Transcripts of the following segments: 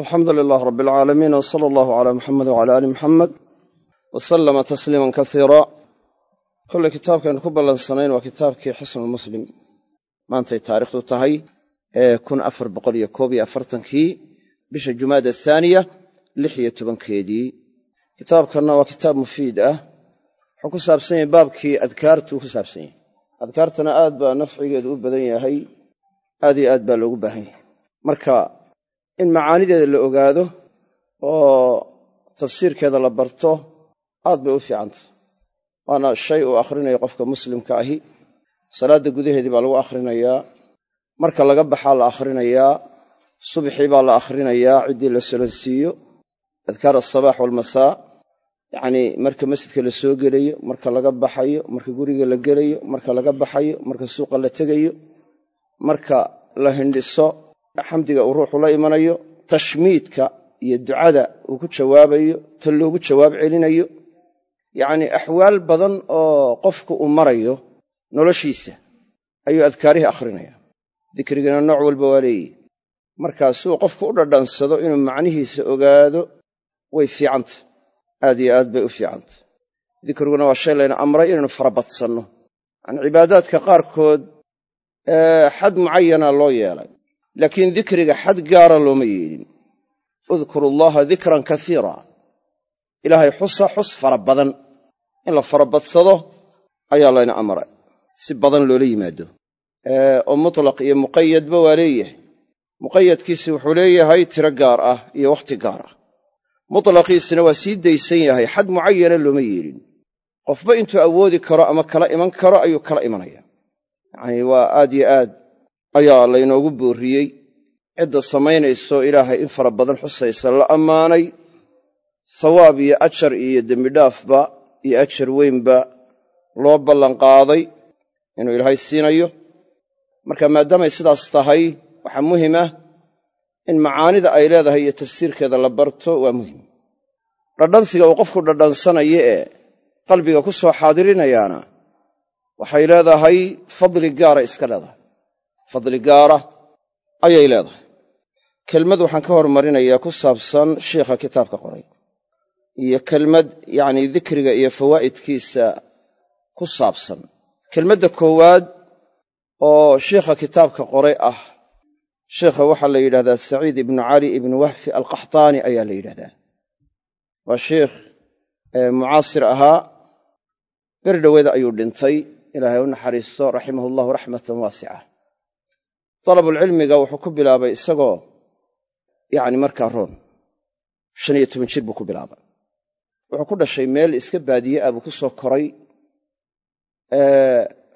alxamdu lilaah rab alcaalamiin w sala allahu calaa muxamed wcala aali muxamed wa sallama tasliiman kasiira kolley kitaabkaaynu ku ballansanayn waa kitaabkii xisnulmuslim maantay taarikhdu tahay ee kun afar boqol iyo koob iyo afartankii bisha jumaada athaaniya lix iyo tobankeedii. Kitaabkanna waa kitaab mufiid ah. Wuxuu ku saabsan yahay baabkii adkaartuu ku saabsan yahay. Adkaartana aad baa nafcigeedu u badan yahay aad iyo aad baa loogu in macaanideeda la ogaado oo tafsiirkeeda la barto aad bay u fiicantah. Waana shay uu akhrinayo qofka muslimka ahi. Salaadda gudaheedii baa lagu akhrinayaa marka laga baxaa la akhrinayaa subxii baa la akhrinayaa ciddii la solonsiiyo adkaar asabaax waalmasaa yacnii marka masjidka la soo gelayo marka laga baxayo marka guriga la gelayo marka laga baxayo marka suuqa la tegayo marka la hindhiso xamdiga uu ruuxu la imanayo tashmiidka iyo ducada uu ku jawaabayo ta loogu jawaab celinayo yacnii axwaal badan oo qofku uu marayo noloshiisa ayuu adkaarihii akhrinaya. Dikrigana nooc walba waa leeyihi markaa siuu qofku u dhadhansado inuu macnihiisa ogaado way fiicantah aad iyo aad bay u fiicantah dikriguna waa shay layna amray inaynu farabadsanno yacanii cibaadaadka qaarkood xad mucayana loo yeelay laakiin dikriga xad gaara looma yeelin udkuru allaha dikran kaiira ilaahay xusa xus fara badan. In la farabadsado ayaa layna amray. Si badan loola yimaado. Oo mutlaq iyo muqayadba waa leeyahay. Muqayadkiisi wuxuu leeyahay tiro gaar ah iyo wakhti gaar ah. Mutlaqiisina waa sii daysan yahay xad mucayana looma yeelin qofba intuu awoodi karo ama kala iman karo ayuu kala imanaya. Yacanii waa aad yo aad ayaa laynoogu boorriyey cidda samaynayso ilaahay in fara badan xusaysa la ammaanay. Sawaab iyo ajar iyo dembidhaafba iyo ajar weynba loo ballanqaaday inuu ilaahay siinayo. Marka maadaamay sidaas tahay waxaa muhiim ah in macaanida ay leedahay iyo tafsiirkeeda la barto waa muhiim. Dhadhansiga uu qofku dhadhansanayo ee qalbiga ku soo xaadirinayaana waxay leedahay fadli gaara iska leedahay fadli gaara ayay leedahay. Kelmad waxaan ka hormarinayaa ku saabsan shiikha kitaabka qoray. Iyo kelmad yacnii dikriga iyo fawaa'idkiisa ku saabsan. Kelmadda koowaad oo shiikha kitaabka qoray ah sheikha waxaa la yidhahdaa saciid ibnu cali ibnu wahfi alqaxtaani ayaa la yidhahdaa. Waa sheikh mucaasir ahaa ber dhoweeda ayuu dhintay. Ilaahay u naxariisto raximahu allahu raxmatan waasica dalabulcilmiga wuxuu ku bilaabay isagoo yacni markaa roon shan iyo toban jir buu ku bilaabay. Wuxuu ku dhashay meel iska baadiye ah buu ku soo koray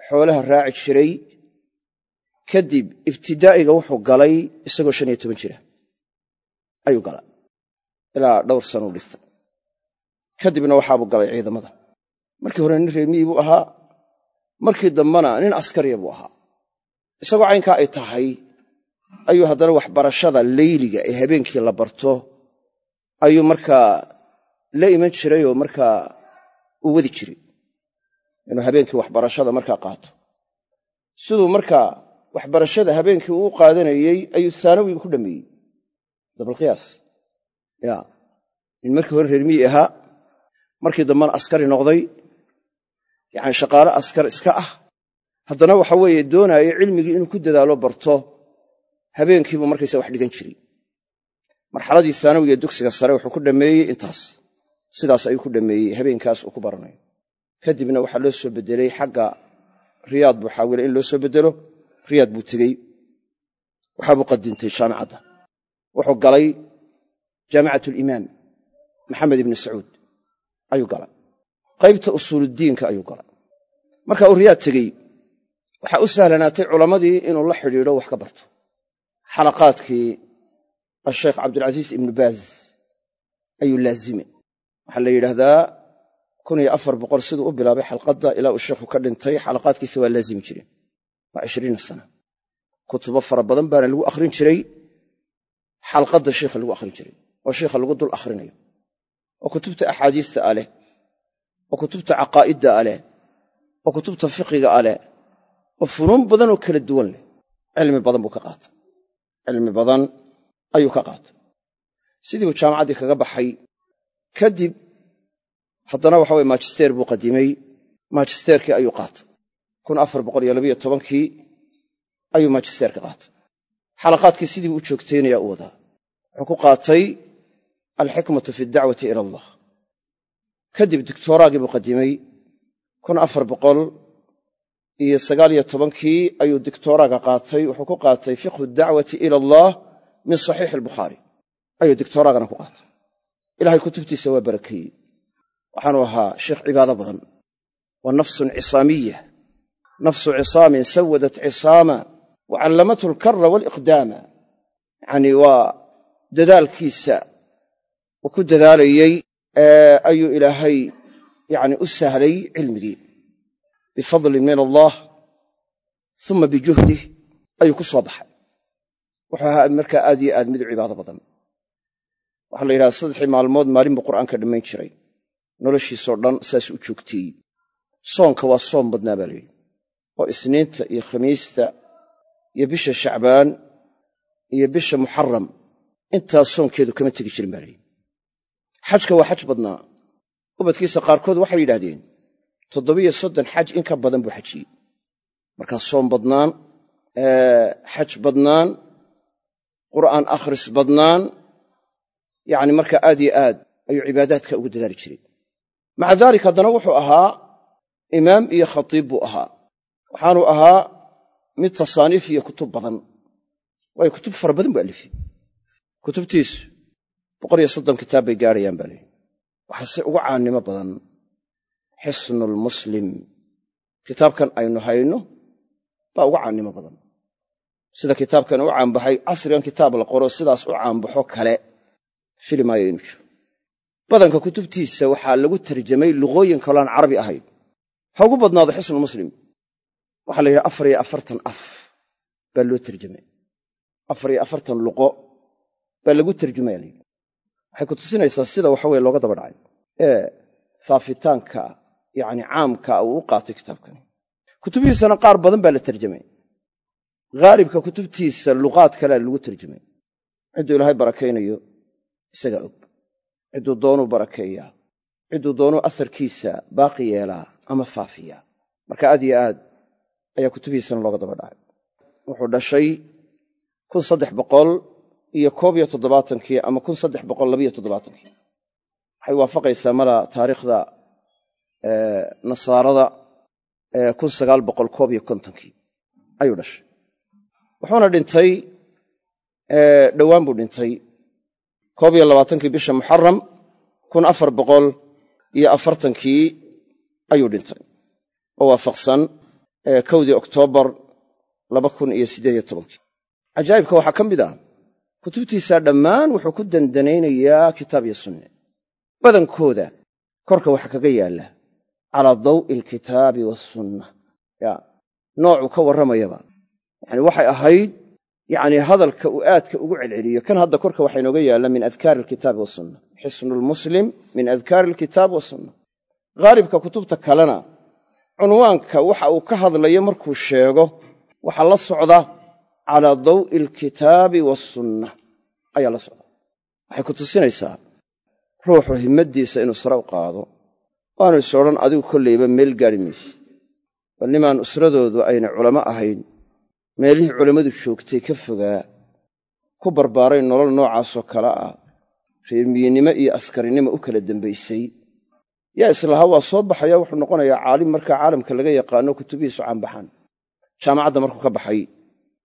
xoolaha raaci jiray. Kadib ibtidaa'iga wuxuu galay isagoo shan iyo toban jira ayuu galay ilaa dhowr sanuu dhistay. Kadibna waxaabuu galay ciidamada. Markii hore nin reemiyii buu ahaa markii dambena nin askariya buu ahaa isagoo caynkaa ay tahay ayuu haddana waxbarashada leyliga ee habeenkii la barto ayuu markaa la iman jiray oo markaa uu wadi jiray. Inuu habeenkii waxbarashada markaa qaato. Siduu markaa waxbarashada habeenkii uu qaadanayey ayuu saanawiga ku dhammeeyey dabalqiyaas ya. Nin markii hore reermiyi ahaa markii dambena askari noqday yacani shaqaale askar iska ah haddana waxa weeye doonaayo cilmigii inuu ku dadaalo barto habeenkiibuu markaysa wax dhigan jiray. Marxaladii saanawiga dugsiga sare wuxuu ku dhammeeyey intaas. Sidaas ayuu ku dhammeeyey habeenkaas uu ku baranayo kadibna waxaa loo soo beddelay xagga riyaad buu xaawilay in loo soo beddelo. Riyaad buu tegey. Waxaabuu qadintay jaamicadda wuxuu galay jaamicat alimaam maxamed ibni sacuud ayuu galay. Qaybta usuuluddiinka ayuu galay. Marka uu riyaad tegey waxaa u sahlanaatay culammadii inuu la xidhiidho wax ka barto. Xalaqaadkii asheekh cabdilcasiis ibnu baaz ayuu laazime waxaa la yidhaahdaa kun iyo afar boqol siduu u bilaabay xalqadda ilaa uu sheekhu ka dhintay xalaqaadkiisa waa laazimi jireen waa ishriina sana. Kutubo fara badan baana lagu akhrin jiray. Xalqadda sheikha lagu akhrin jiray oo sheikha lagu dul akhrinayo. Oo kutubta axaadiista a leh oo kutubta caqaa'idda a leh oo kutubta fiqiga a leh oo funuun badan oo kala duwan leh. Cilmi badan buu ka qaatay. Cilmi badan ayuu ka qaatay. Sidii uu jaamacaddii kaga baxay kadib haddana waxa weye majister buu qadimay. Majisterkii ayuu qaatay. Tobankii ayuu majisterka qaatay. Xalaqaadkii sidii u joogtaynaya u wadaa. Wuxuu ku qaatay alxikmatu fi dacwati ila allah. Kadib doctoraagii buu qadimay iyo sagaaliyo tobankii ayuu doctoraaga qaatay. Wuxuu ku qaatay fiqhu dacwati ila allah min saxiixi albukhaari ayuu doctoraagana ku qaatay. Ilahay kutubtiisa waa barakeeyey waxaanu ahaa sheikh cibaado badan. Wa nafsun cisaamiya nafsu cisaamin sawadat cisaama wa callamathu alkara waaliqdaama yacanii waa dadaalkiisa uu ku dadaalayey ayuu ilaahay yani u sahlay cilmigii bifadlin min allah uma bijuhdih ayuu ku soo baxay. Wuxuu ahaa markaa aad yo aad mid u cibaado badan. Waxaa la yidhaha saddexii maalmood maalin buu qur'aanka dhammayn jiray. Noloshiisoo dhan saasuu u joogteeyey soonka waa soom badnaa baa layidhi oo isniinta iyo khamiista iyo bisha shacbaan iyo bisha muxaram intaas soonkeedu kama tegi jirin baa layidhi xajka waa xaj badnaa. Ubadkiisa qaarkood waxay yidhahdeen toddobiyo soddon xaj in ka badan buu xajiyey. Markaa soom badnaan xaj badnaan qur'aan akhris badnaan yacni markaa aad yo aad ayuu cibaadaadka ugu dadaali jiray. Maca daalik haddana wuxuu ahaa imaam iyo khatiib buu ahaa. Waxaanu ahaa mid tasaaniif iyo kutub badan. Waayo kutub fara badan buu alifiyey. Kutubtiisu boqol iyo soddon kitaab bay gaadhayaan baa leehi waxaase ugu caannimo badan xisnulmuslim kitaabkan aynu hayno baa ugu caannimo badan. Sida kitaabkan u caanbaxay casrigan kitaab la qoro sidaas u caanbaxo kale fili maayo inu jiro. Badanka kutubtiisa waxaa lagu tarjamay luqooyin kaloo aan carabi ahayn. Ha ugu badnaado xisnulmuslim waxaa la yidhaha afar iyo afartan af baa loo tarjamay. Afar iyo afartan luqo baa lagu tarjumaya layidhi waxay ku tusinaysaa sida waxa weye looga daba dhacay ee faafitaanka yacni caamka uu u qaatay kitaabkani. Kutubihiisana qaar badan baa la tarjamay. Haalibka kutubtiisa luqaad kalea lagu tarjamay. Cidduu ilaahay barakaynayo isagaa og. Cidduu doonuu barakeeyaa cidduu doonuu asarkiisa baaqi yeelaa ama faafiyaa marka aad yo aad ayaa kutubihiisana looga daba dhacay. Wuxuu dhashay kun saddex boqol iyo koob iyo toddobaatankii ama kun saddex boqol labiyo toddobaatankii waxay waafaqaysaa mala taariikhda nasaarada kun sagaal boqol koob iyo kontonkii. Ayuu dhashay. Wuxuuna dhintay dhowaan buu dhintay. Koob iyo labaatankii bisha muxaram kun afar boqol iyo afartankii ayuu dhintay. Oo waafaqsan kowdii oktoobar laba kun iyo siddeed iyo tobankii. Cajaa'ibka waxaa ka mid ah kutubtiisaa dhammaan wuxuu ku dandanaynayaa kitaab iyo sunne. Badankooda korka waxa kaga yaalla calaa daw'i alkitaabi waasunna ya noocuu ka warramayaba. Yacani waxay ahayd yacnii hadalka uu aadka ugu celceliyo. Kan hadda korka waxaa inooga yaalla min adkaari alkitaabi wasunna xisnulmuslim min adkaari alkitaabi wasunna haalibka kutubta kalena cunwaanka waxa uu ka hadlayo markuu sheego waxaa la socda calaa daw'i alkitaabi waasunna ayaa la socda. Waxay ku tusinaysaa ruuxu himmaddiisa inuu sare u qaado waanu is odhan adigu kollayba meel gaadhi mayse bal nimaan usradoodu ayna culamo ahayn meelihii culammadu joogtay ka fogaa ku barbaaray nolol noocaasoo kale ah reermiyinimo iyo askarinimo u kala dambaysay. Yaa islahaa waa soo baxaya wuxuu noqonayaa caalim markaa caalamka laga yaqaano kutubihiisu caanbaxaan jaamacadda markuu ka baxay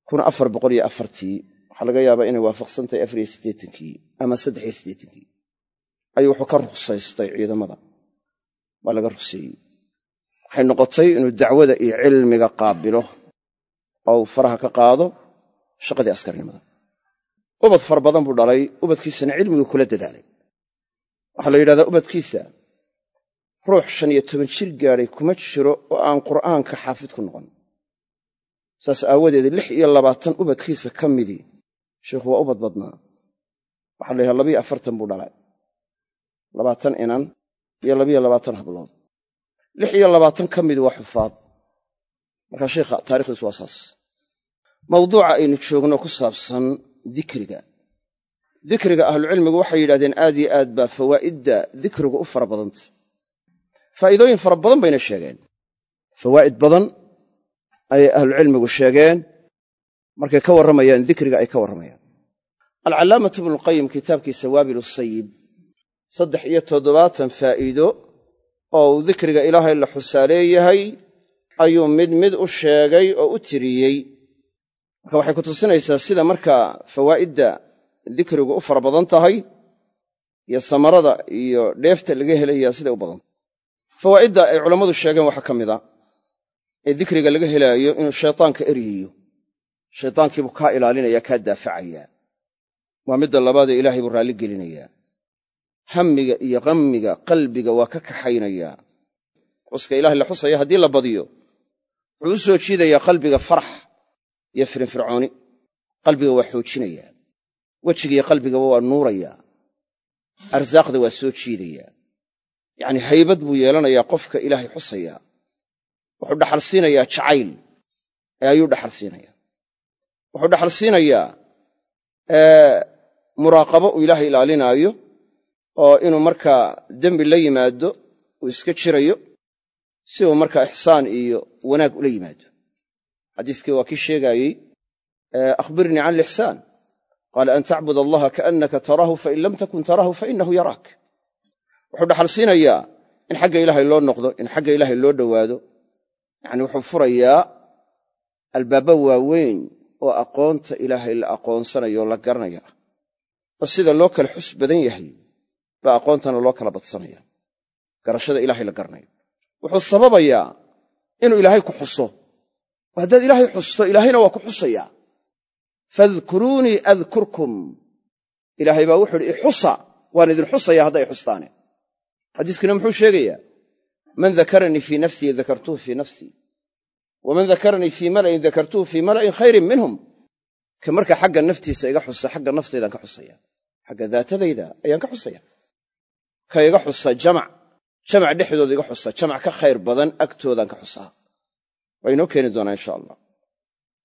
waxaa laga yaabaa inay waafaqsantahay afar iyo siddeetankii ama saddex iyo siddeetankii. Ayuu wuxuu ka ruksaystay ciidamada waa laga rugseeyey waxay noqotay inuu dacwada iyo cilmiga qaabilo oo uu faraha ka qaado shaqadii askarnimada. Ubad fara badan buu dhalay ubadkiisana cilmigii kula dadaalay. Waxaa la yidhahdaa ubadkiisa ruux shan iyo toban jir gaadhay kuma jiro oo aan qur'aanka xaafid ku noqon. Saas aawadeed lix iyo labaatan ubadkiisa ka midii sheikhu waa ubad badnaa. Waxaa la yidhaha labiyo afartan buu dhalay. Labaatan inan iyo labiyo labaatan hablood lix iyo labaatan ka midi waa xufaad markaa sheikha taarikhdiisu waa saas. Mawduuca aynu joogno ku saabsan dikriga. Dikriga ahlucilmigu waxay yidhahdeen aad yo aad baa fawaa'idda dikrigu u fara badantay faa'iidooyin fara badan bayna sheegeen. Fawaa'id badan ayay ahlucilmigu sheegeen. Markay ka warramayaan dikriga ay ka warramayaan. Alcallaamatu ibnulqayim kitaabkiisa waabil sayib saddex iyo toddobaatan faa'iido oo uu dikriga ilaahay la xusaaleeyahay ayuu mid mid u sheegay oo u tiriyey. Marka waxay ku tusinaysaa sida markaa fawaa'idda dikrigu u fara badan tahay iyo samarada iyo dheefta laga helayaa siday u badantah fawaa'idda ay culammadu sheegeen waxaa ka mid a ee dikriga laga helaayo inuu shaytaanka eryayo shaytaankiibuu kaa ilaalinaya kaa daafacayaa. Waa midda labaadee ilaahay buu raalli gelinayaa hammiga iyo qammiga qalbiga waa ka kaxaynayaa xuska ilahay la xusaya haddii la badiyo. Wuxuu u soo jiidayaa qalbiga farax iyo firinfircooni qalbiga waa xoojinayaa wejigiiyo qalbigaba waa nuurayaa arsaaqda waa soo jiidayaa yacnii haybad buu yeelanayaa qofka ilaahay xusayaa wuxuu dhaxal siinayaa jacayl. Ee ayuu dhaxal siinayaa. Wuxuu dhaxal siinayaa muraaqabo uu ilaahay ilaalinaayo oo inuu markaa dembi la yimaado uu iska jirayo si uu markaa ixsaan iyo wanaag ula yimaado. Xadiiskii waa kii sheegaayey akhbirnii can alixsaan qaala an tacbud allaha kaannaka taraahu fain lam takun taraahu fainahu yaraak. Wuxuu dhaxal siinayaa in xagga ilaahay loo noqdo in xagga ilaahay loo dhowaado. Yacni wuxuu furayaa albaaba waaweyn oo aqoonta ilaahay la aqoonsanayo oo la garanaya oo sida loo kala xus badan yahay baa aqoontana loo kala badsanaya. Garashada ilaahay la garanayo. Wuxuu sababayaa inuu ilaahay ku xuso. Haddaad ilaahay xusto ilaahayna waa ku xusayaa fadkuruunii adkurkum ilaahay baa wuxuu idhi ixusa waan idin xusaya hadday xustaane. Xadiiskina muxuu sheegayaa man dakaranii fii nafsii dakartuhu fii nafsii waman dakaranii fii mala'in dakartuhu fii mala'in khayrin minhum. Ka marka xagga naftiisa iga xusa xagga naftaydaan ka xusaya xagga daatadayda ayaan ka xusaya ka iga xusa jamac. Jamac dhexdooda iga xusa. Jamac ka khayr badan agtoodaan ka xusaa waa inoo keeni doonaa insha allah.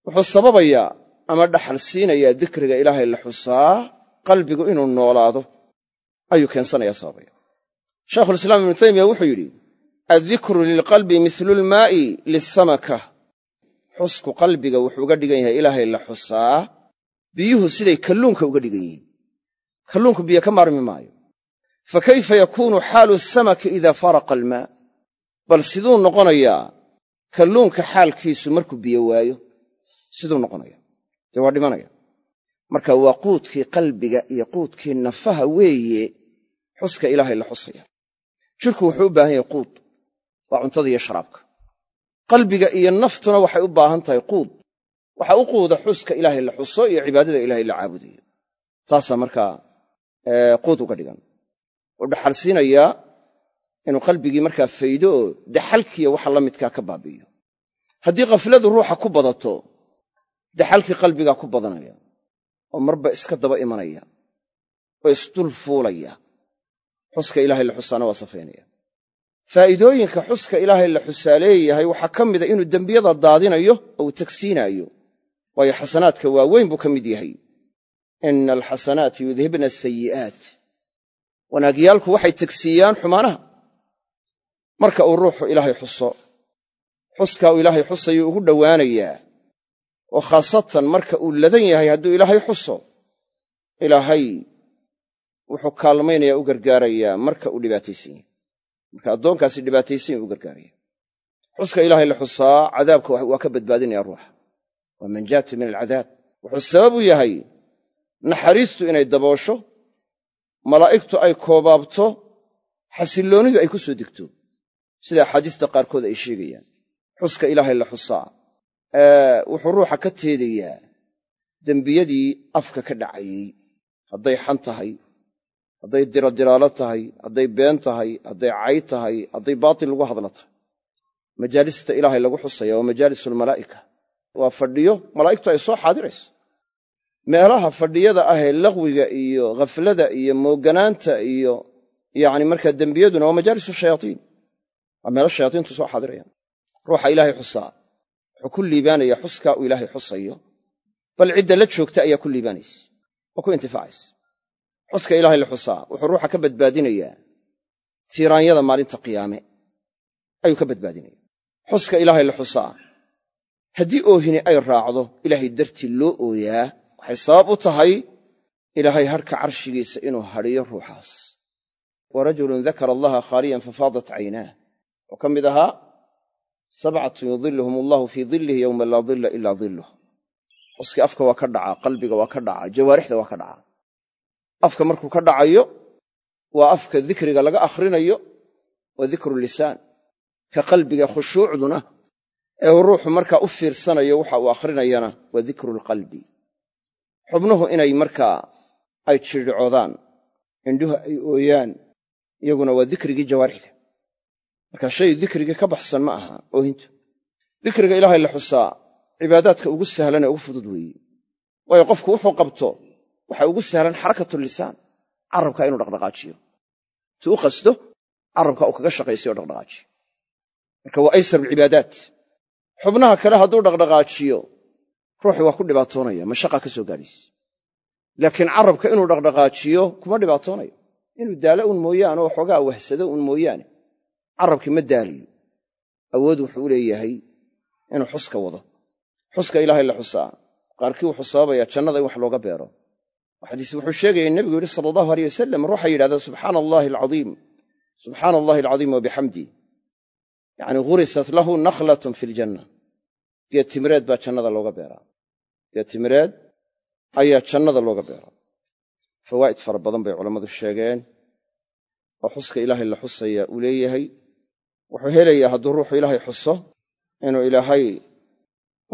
Wuxuu sababayaa ama dhaxal siinayaa dikriga ilaahay la xusaa qalbigu inuu noolaado. Ayuu keensanayaa sababaya. Shaekhulislaam ibnu taymiya wuxuu yidhi addikru lilqalbi mithlu lmaa'i lisamaka xusku qalbiga wuxuu uga dhigan yahay ilaahay la xusaa. Biyuhu siday kalluunka uga dhigan yihiin. Kalluunku biyo ka maarmi maayo fa kayfa yakuunu xaalu samaki idaa faraqa almaa bal siduu noqonayaa kalluunka xaalkiisu markuu biyo waayo siduu noqonaya dee waa dhimanaya marka waa quudkii qalbiga iyo quudkii nafaha weeye xuska ilaahay la xusaya jirku wuxuu u baahan yahay quud waa cuntada iyo sharaabka qalbiga iyo naftuna waxay u baahan tahay quud waxa u quuda xuska ilaahay la xuso iyo cibaadada ilaahay la caabudayo taasaa markaa quud uga dhigan wuxuu dhaxal siinayaa inuu qalbigii markaa faydo oo daxalkiiyo waxa la midkaa ka baabi'iyo. Haddii khafladu ruuxa ku badato daxalkii qalbigaa ku badanaya oo marba iska daba imanaya oo isdul fuulaya xuska ilaahay la xusaana waa safaynaya faa'iidooyinka xuska ilaahay la xusaa leeyahay waxaa ka mida inuu dembiyada daadinayo oo uu tagsiinaayo waayo xasanaadka waaweyn buu ka mid yahay. Ina alxasanaati yudhibna asayi'aat wanaagyaalku waxay tegsiiyaan xumaanaha. Marka uu ruuxu ilaahay xuso xuskaa uu ilaahay xusayuu ugu dhowaanayaa. Oo khaasatan marka uu ladan yahay hadduu ilaahay xuso ilaahay wuxuu kaalmaynaya u gargaarayaa marka uu dhibaataysan yahay. Marka addoonkaasi dhibaataysan yahy u gargaaraya xuska ilaahay la xusaa cadaabka waa ka badbaadinaya ruuxa. Waa manjaatu min alcadaab. Wuxuu sabab u yahay naxariistu inay daboosho malaa'igtu ay koobaabto xasilloonidu ay ku soo degto. Sida axaadiista qaarkood ay sheegayaan. Xuska ilaahay la xusaa. Wuxuu ruuxa ka teedayaa. Dembiyadii afka ka dhacayey hadday xan tahay hadday diradiraalo tahay hadday been tahay hadday cay tahay hadday baatil lagu hadla tahay. Majaalista ilaahay lagu xusaya waa majaalisulmalaa'ika waa fadhiyo malaa'igtu ay soo xaadirayso meelaha fadhiyada ahee laqwiga iyo khaflada iyo mooganaanta iyo yacni markaa dembiyaduna waa majaalisu shayaatiin waa meelo shayaatiintu soo xaadirayaan ruuxa ilaahay xusaa. Wuxuu ku liibaanaya xuskaa uu ilaahay xusayo. Bal cidda la joogta ayaa ku liibaanaysa. Oo ku intifaacaysa. Xuska ilaahay la xusaa. Wuxuu ruuxa ka badbaadinayaa tiiraanyada maalinta qiyaame. Ayuu ka badbaadinaya xuska ilaahay la xusaa. Haddii oohini ay raacdo ilaahay dartii loo ooyaa waxay sabab u tahay ilaahay hadhka carshigiisa inuu hadhiyo ruuxaas. Wa rajulun dakara allaha khaaliyan fafaadat caynaah oo ka mid ahaa sabcatun yudilluhum allahu fii dillihi yowma laa dilla ilaa dilluh xuskii afka waa ka dhacaa qalbiga waa ka dhacaa jawaarixda waa ka dhacaa. Afka markuu ka dhacayo waa afka dikriga laga akhrinayo waa dikru lisaan ka qalbiga khushuucduna. Ee uu ruuxu markaa u fiirsanayo waxa uu akhrinayana waa dikru lqalbi xubnuhu inay markaa ay jirdhicoodaan indhuhu ay ooyaan iyaguna waa dikrigii jawaarixda. Marka shay dikrigii ka baxsan ma aha oohintu dikriga ilaahay la xusaa cibaadaadka ugu sahlan ee ugu fudud weeye waayo qofku wuxuu qabto waxa ugu sahlan xarakatu lisaan carabka inuu dhaqdhaqaajiyo. Tu u qasdo carabka uu kaga shaqaysayo dhaqdhaqaajiyo. Marka waa aysar alcibaadaat xubnaha kale hadduu dhaqdhaqaajiyo ruuxi waa ku dhibaatoonaya mashaqa ka soo gaadhaysa laakiin carabka inuu dhaqdhaqaajiyo kuma dhibaatoonayo. Inuu daalo un mooyaane oo xoogaa wahsado un mooyaane carabkii ma daaliyo. Awood wuxuu u leeyahay inuu xuska wado. Xuska ilaahay la xusaa. Qaarkii wuxuu sababayaa jannada in wax looga beero. Xadiis wuxuu sheegaya nebigu yidhi sala allahu aleyh wasalam ruuxa yidhahda subxaana allaahi alcadiim subxaana allahi alcadiim wabixamdi yacni ghurisat lahu nakhlatun fi ljanna geed timireed baa jannada looga beeraa. Geed timireed ayaa jannada looga beeraa. Fawaa'id fara badan bay culammadu sheegeen. Oo xuska ilaahay la xusaya uu leeyahay. Wuxuu helayaa hadduu ruuxu ilaahay xuso inuu ilaahay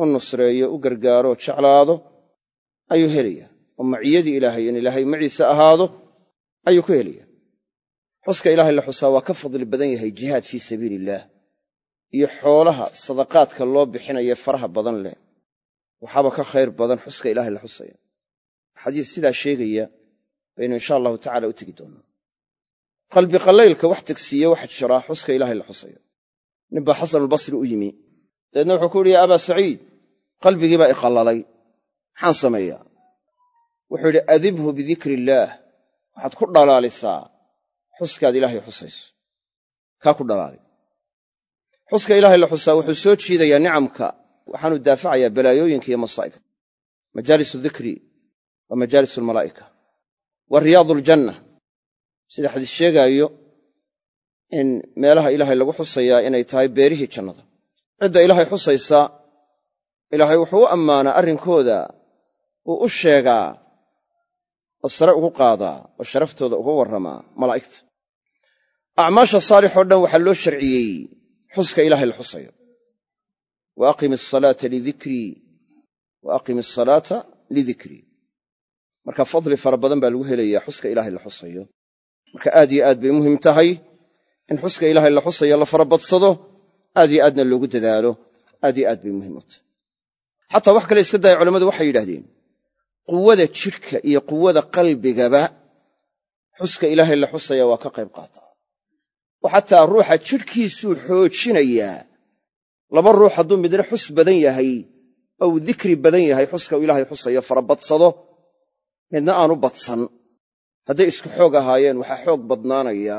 u nusreeyo u gargaaro jeclaado ayuu helayaa. Oo maciyadii ilaahay in ilaahay maciise ahaado ayuu ku helayaa. Xuska ilaahay la xusaa waa ka fadli badan yahay jihaad fii sabiili illaah iyo xoolaha sadaqaadka loo bixinaye faraha badan leh. Waxaaba ka khayr badan xuska ilaahay la xusaya. Xadiis sidaa sheegaya baynu insha allahu tacala u tegi doonnaa qalbi qallaylka wax tegsiiye waxa jiraa xuska ilaahay la xusayo ninbaa xasanulbasri u yimi. Dabeedna wuxuu ku yidhi ya abaa saciid qalbigii baa iqallalay maxaan sameeyaa? Wuxuu yidhi adibhu bidikri illaah waxaad ku dhalaalisaa xuskaad ilaahay xusayso. Kaa ku dhalaali xuska ilaahay la xusaa wuxuu soo jiidayaa nicamka waxaanu daafacayaa balaayooyinka iyo masaa'ibka. Majaalisu dikri waa majaalisu almalaa'ika. Wa riyaadu aljanna sida xadiis sheegaayo in meelaha ilaahay lagu xusayaa inay tahay beerihii jannada. Cidda ilaahay xusaysa ilaahay wuxuu u ammaanaa arrinkooda uu u sheegaa oo sare ugu qaadaa oo sharaftooda uga warramaa malaa'igta. Acmaasha saalixoo dhan waxaa loo sharciyey xuska ilaahay la xusayo wa aqimi asalaata lidikrii wa aqimi asalaata lidikrii marka fadli fara badan baa lagu helayaa xuska ilaahay la xusayo. Marka aad yo aad bay muhiim tahay in xuska ilaahay la xusayo la farabadsado aad yo aadna loogu dadaalo aad yo aad bay muhiim u tahay. Xataa wax kale iska daya culammadu waxay yidhahdeen quwada jidhka iyo quwada qalbigaba xuska ilaahay la xusaya waa ka qayb qaataa oo xataa ruuxa jidhkiisuu xoojinayaa laba ruux hadduu midna xus badan yahay ou dikri badan yahay xuska uu ilaahay xusayo farabadsado midna aanu badsan. Hadday isku xoog ahaayeen waxaa xoog badnaanaya.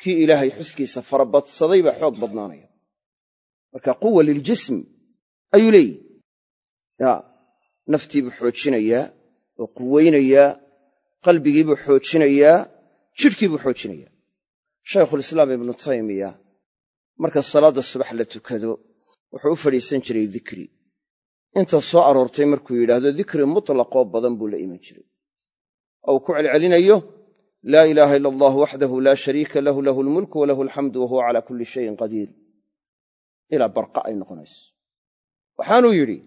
Kii ilaahay xuskiisa farabadsaday baa xoog badnaanaya. Marka quwa liljism ayuu leeyihi ya naftiibuu xoojinayaa oo quwaynayaa qalbigiibuu xoojinayaa jidhkiibuu xoojinayaa shaykhulislaam ibnu taymiya marka salaadda subax la tukado wuxuu u fadhiisan jiray dikri. Inta soo aroortay markuu yidhaahdo dikri mutlaqoo badan buu la iman jiray. Ou ku celcelinayo laa ilaaha ila allah waxdahu laa shariika lahu lahu lmulku walahu alxamdu wahuwa calaa kulli shayin qadiir. Ilaa barqa ay noqonayso. Waxaanuu yidhi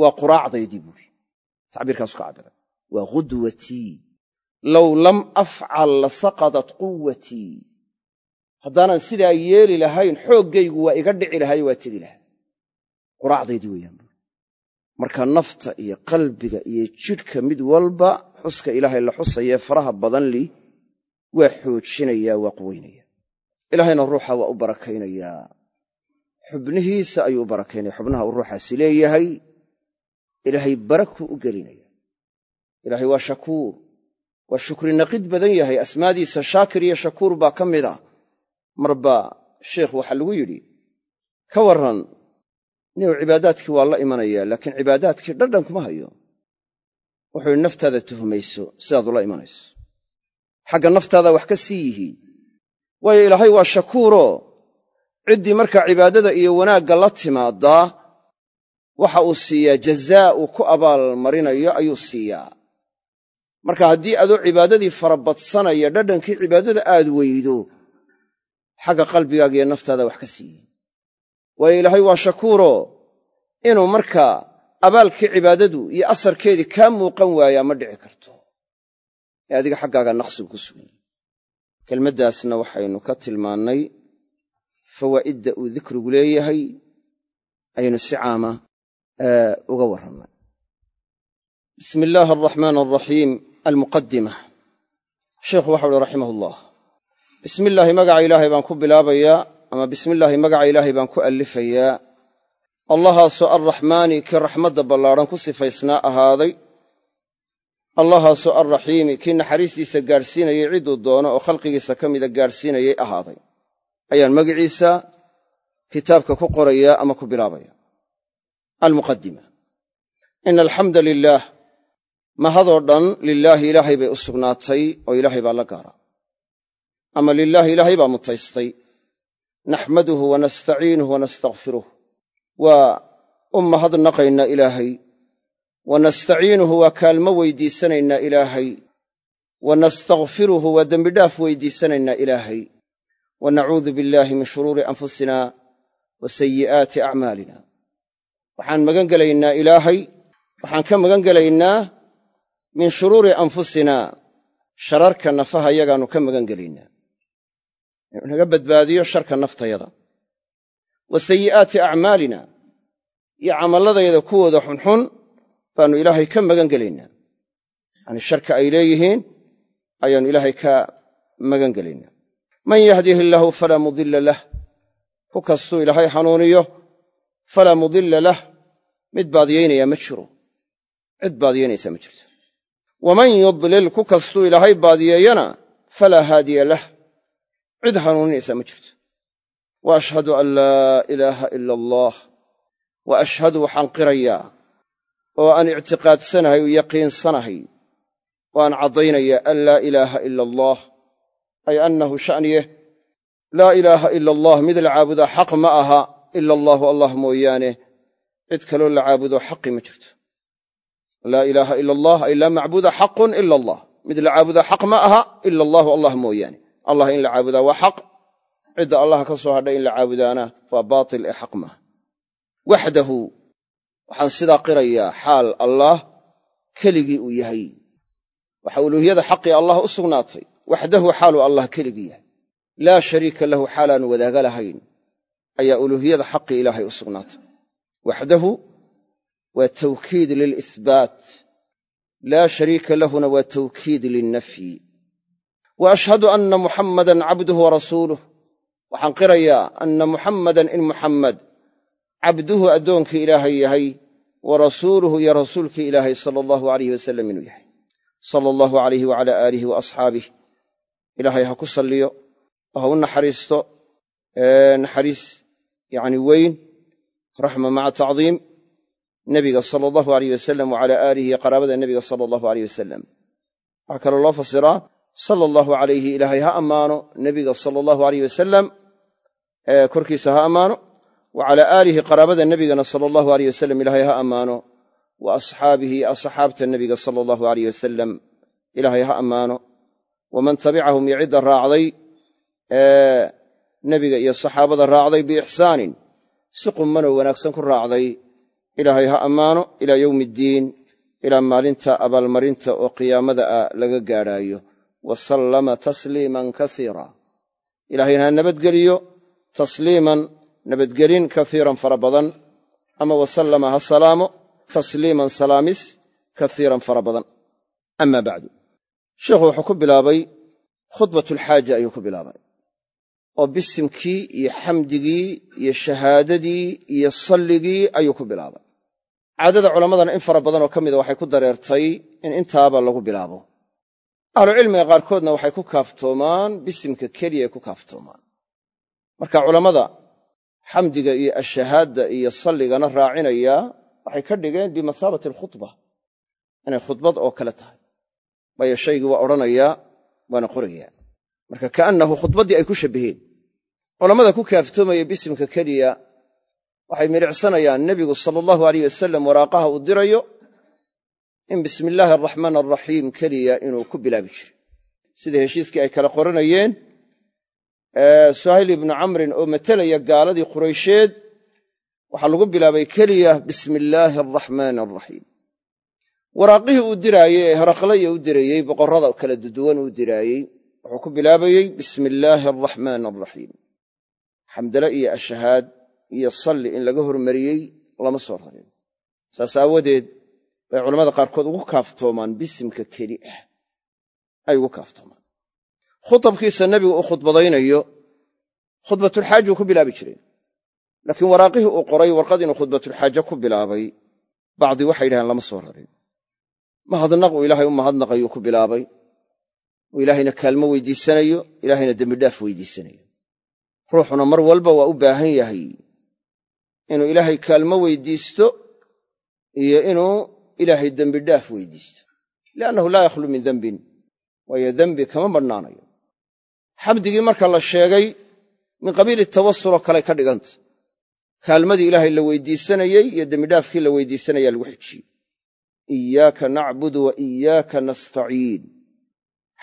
waa quraacdaydii buuri tacbiirkaasu ka cabbiray waa ghudwatii low lam afcal lasaqadat quwatii haddaanan sidaa yeeli lahayn xooggaygu waa iga dhici lahayo waa tegi lahaa quraacdaydii weeyaan buuri marka nafta iyo qalbiga iyo jidhka mid walba xuska ilaahay la xusayee faraha badan li waa xoojinayaa waa quwaynaya ilaahayna ruuxa waa u barakaynayaa xubnihiisa ayuu u barakaynaya. Xubnaha uu ruuxaasi leeyahay ilaahay barakuu u gelinaya. Ilaahay waa shakuur. Waa shukri naqid badan yahay. Asmaadiisa shaakir iyo shakuur baa ka mid a marba sheikh waxaa lagu yidhi ka warran ninuu cibaadaadkii waa la imanayaa laakiin cibaadaadkii dhadhan kuma hayo. Wuxuu yidhi naftaada tuhmayso sidaad ula imanayso. Xagga naftaada wax ka sii yihiin. Waayo ilaahay waa shakuuroo ciddii markaa cibaadada iyo wanaagga la timaadaa waxa uu siiyaa jazaa uu ku abaalmarinayo ayuu siiyaa. Marka haddii adoo cibaadadii farabadsanaya dhadhankii cibaadada aad weydo xagga qalbigaaga iyo naftaada wax ka siiyin waayo ilaahay waa shakuuro inuu markaa abaalkii cibaadadu iyo asarkeedii kaa muuqan waayaa ma dhici karto. Ee adiga xaggaaga naqsigu ku sugan kelmaddaasna waxaynu ka tilmaannay fawaa'idda uu dikrigu leeyahay ayaynu si caama uga warrannay bismi illaahi alraxmaan alraxiim almuqadima sheikhu waxau uhi raximah ullah bismi illaahi magaca ilaahay baan ku bilaabayaa ama bismi illaahi magaca ilaahay baan ku allifayaa. Allahaasoo arraxmaani kii raxmadda ballaadhan ku sifaysnaa ahaaday. Allahaasoo alraxiimi kii naxariistiisa gaadhsiinayay cidduu doono oo khalqigiisa ka mida gaadhsiinayay ahaaday. Ayaan magiciisa kitaabka ku qorayaa ama ku bilaabaya almuqadima ina alxamda lilaah mahadoo dhan lilaahi ilaahay bay u sugnaatay oo ilaahay baa la gaara ama lilaahi ilaahay baa mutaystay. Naxmaduhu wanastaciinuhu wanastakfiruh waa u mahadnaqaynaa ilaahay. Wa nastaciinuhu waa kaalmo weydiisanaynaa ilaahay. Wa nastakfiruhu waa dembidhaaf weydiisanaynaa ilaahay. Wa nacuudu billaahi min shuruuri anfusina wa sayi'aati acmaalina waxaan magan gelaynaa ilaahay waxaan ka magan gelaynaa min shuruuri anfusina. Shararka nafaha yagaannu ka magan gelaynaa inuu naga badbaadiyo sharka naftayada. Wa sayi'aati acmaalina iyo camalladayada kuwooda xunxun baannu ilaahay ka magan gelaynaa. Yacanii sharka ay leeyihiin ayaannu ilaahay ka magan gelaynaa. Man yahdihi illaahu falaa mudilla lah ku kastuu ilaahay hanuuniyo falaa mudilla lah mid baadiyaynayaa ma jiro. Cid baadiyaynaysaa ma jirto. Waman yudlil ku kastuu ilaahay baadiyeeyana falaa haadiya lah cid hanuuninaysaa ma jirto. Wa ashhadu an laa ilaaha ila allaah wa ashhadu waxaan qirayaa oo aan ictiqaadsanahay oo yaqiinsanahay oo aan caddaynayaa an laa ilaaha ila allaah ay annahu sha'niye. Laa ilaaha ila allah mid la caabudaa xaq ma aha ila allaahu allah mooyaane. Cid kaloo la caabudo xaqi ma jirto. Laa ilaaha ila allah ay laa macbuuda xaqun ila allah mid la caabudaa xaq ma aha ila allaahu allah mooyaane allah in la caabudaa waa xaq. Cidda allah ka soo hadhay in la caabudaana waa baatil ee xaq maaha waxdahu waxaan sidaa qirayaa xaal allaah keligii uu yahay. Waxa uluuhiyada xaqii allah u sugnaatay. Waxdahu xaaluu allah keligii yahay. Laa shariika lahu xaalaanu wadaaga lahayn ayaa uluuhiyada xaqii ilaahay u sugnaatay. Waxdahu waa tawkiid lilihbaat laa shariika lahuna waa tawkiid lilnafyi wa ashhadu anna muxammadan cabduhu wa rasuuluh waxaan qirayaa anna muxammadan in muxammed cabduhu addoonkii ilaahay yahay wa rasuuluhu iyo rasuulkii ilaahay sala allahu alayh wasalam inuu yahay sala allahu alayhi wacala aalihi wa asxaabih ilaahay ha ku salliyo oo ha u naxariisto naxariis yacni weyn raxma maca tacdiim nebiga sala allahu alayh wasalam wacala aalihi qaraabada nebiga sala allahu alayh wasalam waxaa kaloo loo fasiraa sala allahu alayhi ilaahay ha ammaano nebiga sala allahu alayh wasalam korkiisa ha ammaano wa calaa aalihi qaraabada nebigana sala allahu alayh wasalam ilaahay ha ammaano wa asxaabihi iyo asxaabta nebiga sala allahu alayh wasalam ilaahay ha ammaano waman tabicahum iyo cidda raacday ee nebiga iyo saxaabada raacday biixsaanin si qummanoo wanaagsan ku raacday ilaahay ha ammaano ilaa yowmi iddiin ilaa maalinta abaalmarinta oo qiyaamada ah laga gaadhaayo wa sallama tasliiman kasiira ilaahayna ha nabadgeliyo tasliiman nabadgelin kaiiran fara badan ama wa sallama ha salaamo tasliiman salaamis kaiiran fara badan ama bacdu sheikhu wuxuu ku bilaabay khudbatulxaaja ayuu ku bilaabay oo bisimkii iyo xamdigii iyo shahaadadii iyo salligii ayuu ku bilaabay caadada culammadana in fara badanoo ka mida waxay ku dareertay in intaaba lagu bilaabo ahlucilmiga qaarkoodna waxay ku kaaftoomaan bisimka keliya ay ku kaaftoomaan. Marka culammada xamdiga iyo ashahaadda iyo salligana raacinayaa waxay ka dhigeen bimathaabati alkhutba inay khudbad oo kale tahay. Waayo shaygii waa odhanayaa waana qorayaa marka ka'annahu khudbaddii ay ku shabbaheen culammada ku kaaftoomaya bisimka keliya waxay midhicsanayaan nebigu sala allahu aleyh wasalam waraaqaha uu dirayo in bismi illaahi araxmaan araxiim keliya inuu ku bilaabi jiray. Sida heshiiskii ay kala qoranayeen suhayl ibnu camrin oo matelaya gaaladii quraysheed waxaa lagu bilaabay keliya bismi illaahi araxmaani araxiim waraaqihii uu diraayey ee heraqlaya u dirayey boqorrada kala duduwan uu diraayey wuxuu ku bilaabayey bismi illaahi araxmaani araxiim xamdale iyo ashahaad iyo salli in laga hormariyey lama soo rarin. Saas aawadeed bay culamada qaarkood ugu kaaftoomaan bisimka keli ah ay ugu kaaftoomaan. Khutabkiisa nebigu uu khudbadaynayo khudbatulxaajuu ku bilaabi jireen laakiin waraaqihii uu qoray warqad inuu khudbatulxaaje ku bilaabay bacdi waxay yidhahdeen lama soo rarin. Mahadnaq uu ilaahay u mahadnaqayuu ku bilaabay. Uu ilaahayna kaalmo weydiisanayo ilaahayna dembidhaaf weydiisanayo. Ruuxuna mar walba waa u baahan yahay inuu ilaahay kaalmo weydiisto iyo inuu ilaahay dembidhaaf weydiisto liannahu laa yakhlu min dembin waayo dembi kama badhnaanayo xamdigii marka la sheegay min qabiili tawasuloo kaley ka dhiganta kaalmadii ilaahay la weydiisanayey iyo dembidhaafkii la weydiisanayaa lagu xijiyey iyaaka nacbudu wa iyaaka nastaciin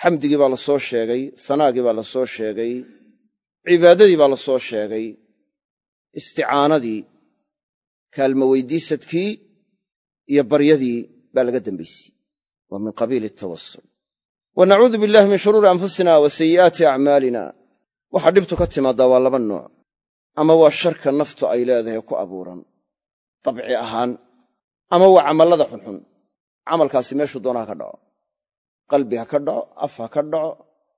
xamdigii baa la soo sheegay sanaagii baa la soo sheegay cibaadadii baa la soo sheegay isticaanadii kaalmo weydiisadkii iyo baryadii baa laga dambaysiyey. Waa min qabiili tawasul wa nacuudu billahi min shuruuri anfusina wa sayi'aati acmaalina waxaa dhibtu ka timaaddaa waa laba nooc. Ama waa sharka naftu ay leedahay ku abuuran dabci ahaan ama waa camallada xunxun. Camalkaasi meeshuu doona ha ka dhaco. Qalbi ha ka dhaco af ha ka dhaco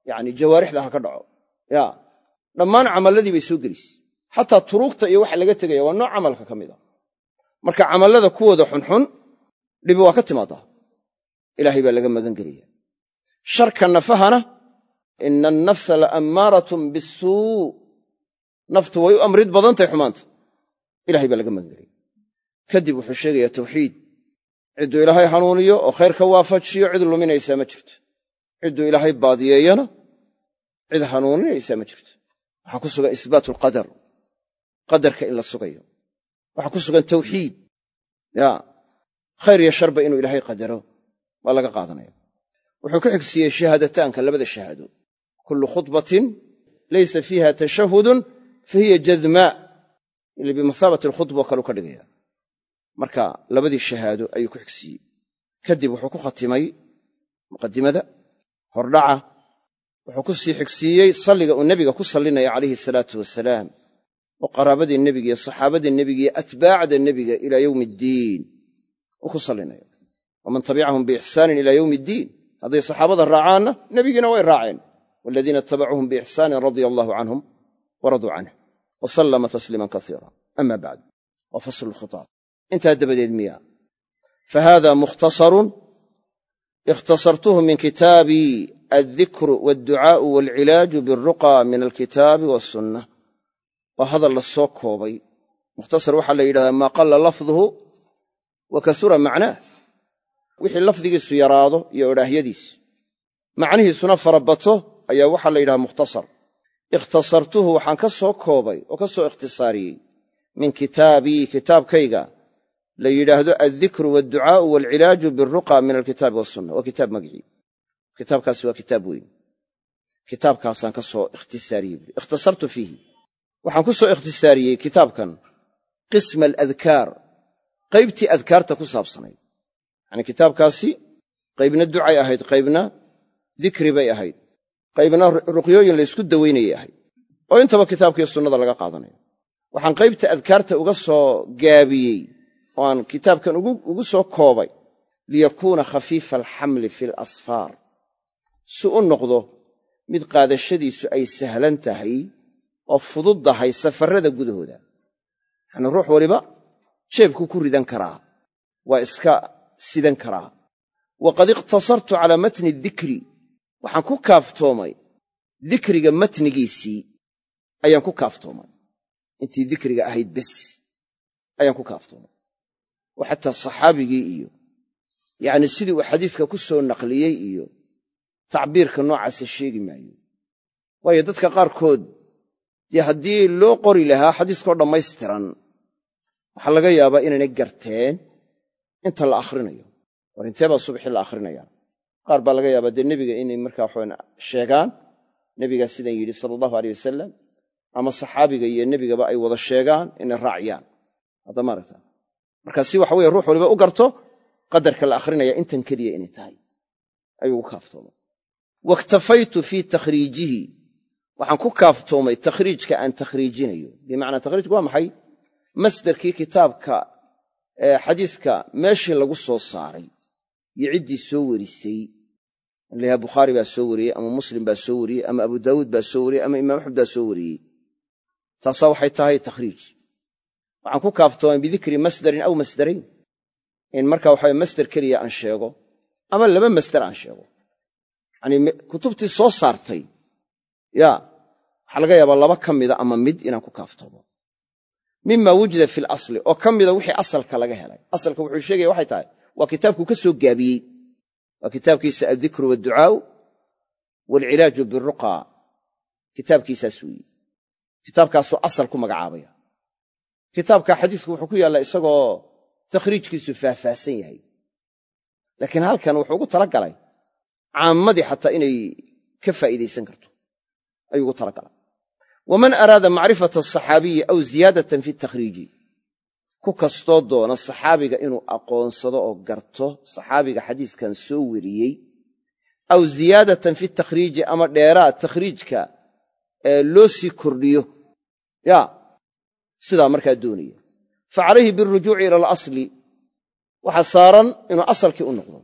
yacni jawaarixda ha ka dhaco. Yaa dhammaan camalladii bay soo gelisay xataa turuugta iyo waxa laga tegaya waa nooc camalka ka mid a marka camallada kuwooda xunxun dhibi waa ka timaadaa ilaahay baa laga magan gelaya sharka nafahana ina annafsa la ammaaratun bisuu naftu way u amrid badantahy xumaanta. Ilahay baa laga magan gelaya kadib wuxuu sheegayaa tawxiid. Cidduu ilaahay hanuuniyo oo khayr ka waafajiyo cid luminaysaa ma jirto. Cidduu ilaahay baadiyeeyana cid hanuuninaysaa ma jirto. Waxaa ku sugan isbaatu alqadar qadarka in la sugayo waxaa ku sugan tawxiid ya khayr iyo sharba inuu ilaahay qadaro waa laga qaadanaya wuxuu ku xigsiiyey shahaadataanka labada shahaado kullu khudbatin laysa fiiha tashahudun fa hiya jadmaa ila alkhudba kaleu ka dhigaya. Marka labadii shahaado ayuu ku xigsiiyey. Kadib wuxuu ku khatimay muqadimada hordhaca. Wuxuu ku sii xigsiiyey salliga uu nebiga ku sallinaya calayhi salaatu wasalaam oo qaraabadii nebiga iyo saxaabadii nebiga iyo atbaacda nebiga ilaa yowmi iddiin uu ku sallinayo waman tabicahum biixsaanin ilaa yowmi iddiin hadday saxaabada raacaanna nebigiina way raaceen. Waladiina itabacuuhum biixsaanin radia allaahu canhum wa raduu canh wa sallama tasliiman kasiira. Ama bacd waa faslu lkhitaab. Intaa dabadeed miya. Fa haada mukhtasarun. Ikhtasartuhu min kitaabii addikru walducaa'u waalcilaaju bialruqa min alkitaabi waasunna waa hadal la soo koobay. Mukhtasar waxaa la yidhahdaa maa qalla lafduhu wa kasura macnaah wixii lafdigiisu yaraado iyo odhaahyadiis. Macnihiisuna farabato ayaa waxaa la yidhaha mukhtasar. Ikhtasartuhu waxaan ka soo koobay oo ka soo ikhtisaariyey min kitaabii kitaabkayga. La yidhaahdo addikru walducaa'u waalcilaaju bialruqa min alkitaabi waasunna waa kitaab magicii. Kitaabkaasi waa kitaab weyn. Kitaabkaasaan ka soo ikhtisaariyey ikhtasartu fiihi waxaan ku soo ikhtisaariyey kitaabkan qisma aladkaar qaybtii adkaarta ku saabsanayd yacanii kitaabkaasi qaybna ducay ahayd qaybna dikri bay ahayd qaybna ruqyooyin laysku dawaynayay ahayd. Oo intaba kitaabkii sunnada laga qaadanayo waxaan qaybta adkaarta uga soo gaabiyey oo aan kitaabkan ugu soo koobay liyakuuna khafiifa alxamli fi alasfaar. Si u noqdo mid qaadashadiisu ay sahlan tahay oo fududdahay safarrada gudahooda. Yacanii ruux waliba jeebkuu ku ridan karaa waa iska sidan karaa. Waqad ikhtasartu calaa matni dikri waxaan ku kaaftoomay dikriga matnigiisii ayaan ku kaaftoomay. Intii dikriga ahayd bes ayaan ku kaaftoomay. Oo xataa saxaabigii iyo yacni sidii uu xadiiska ku soo naqliyey iyo tacbiirka noocaasa sheegi maayo. Waayo dadka qaarkood dee haddii loo qori lahaa xadiiskoo dhammaystiran waxaa laga yaabaa inaynay garteen inta la akhrinayo. War intee baa subxii la akhrinayaa. Qaar baa laga yaabaa dee nebiga inay markaa waxawan sheegaan nebigaa sidan yidhi sala allahu aleyh wasalam ama saxaabiga iyo nebigaba ay wada sheegaan inay raaciyaan. Hadda maaragta marka si waxa weye ruux waliba u garto qadarka la akhrinaya intan keliya inay tahay. Ayuu ugu kaaftoomay waktafaytu fii takhriijihi waxaan ku kaaftoomay takhriijka aan takhriijinayo. Bimacnaa takhriijku waa maxay? Masdarkii kitaabka xadiiska meeshii lagu soo saaray. Iyo ciddii soo werisay in bukhaari baa soo wariyey ama muslim baa soo wariyey ama abu daawuud baa soo wariyey ama imaam axmed baa soo wariyey. Taasaa waxay tahay takhriij. Waxaan ku kaaftoomay bidikri masdarin aw masdarayn. In marka waxawe masder keliya aan sheego ama laba masder aan sheego. Yanii kutubtii soo saartay. Ya waxaa laga yaabaa laba ka mida ama mid inaan ku kaaftoomo. Mima wujida fi lasli oo ka mida wixii asalka laga helay. Asalka wuxuu sheegaya waxay tahay waa kitaabkuu ka soo gaabiyey. Waa kitaabkiisa addikru waadducaau waalcilaaju biruqa kitaabkiisaas weeye kitaabkaasoo asal ku magacaabaya. Kitaabka xadiisku wuxuu ku yaallaa isagoo takhriijkiisu faahfaahsan yahay. Laakiin halkan wuxuu ugu tala galay caammadii xataa inay ka faa'iidaysan karto. Ayuu ugu tala waman araada macrifata asaxaabiyi aw ziyaadatan fi takhriiji ku kastoo doona saxaabiga inuu aqoonsado oo garto saxaabiga xadiiskan soo weriyey aw ziyaadatan fi takhriiji ama dheeraad takhriijka ee loo sii kordhiyo ya sidaa markaa doonaya fa calayhi birujuuci ila alasli waxaa saaran inuu asalkii u noqdo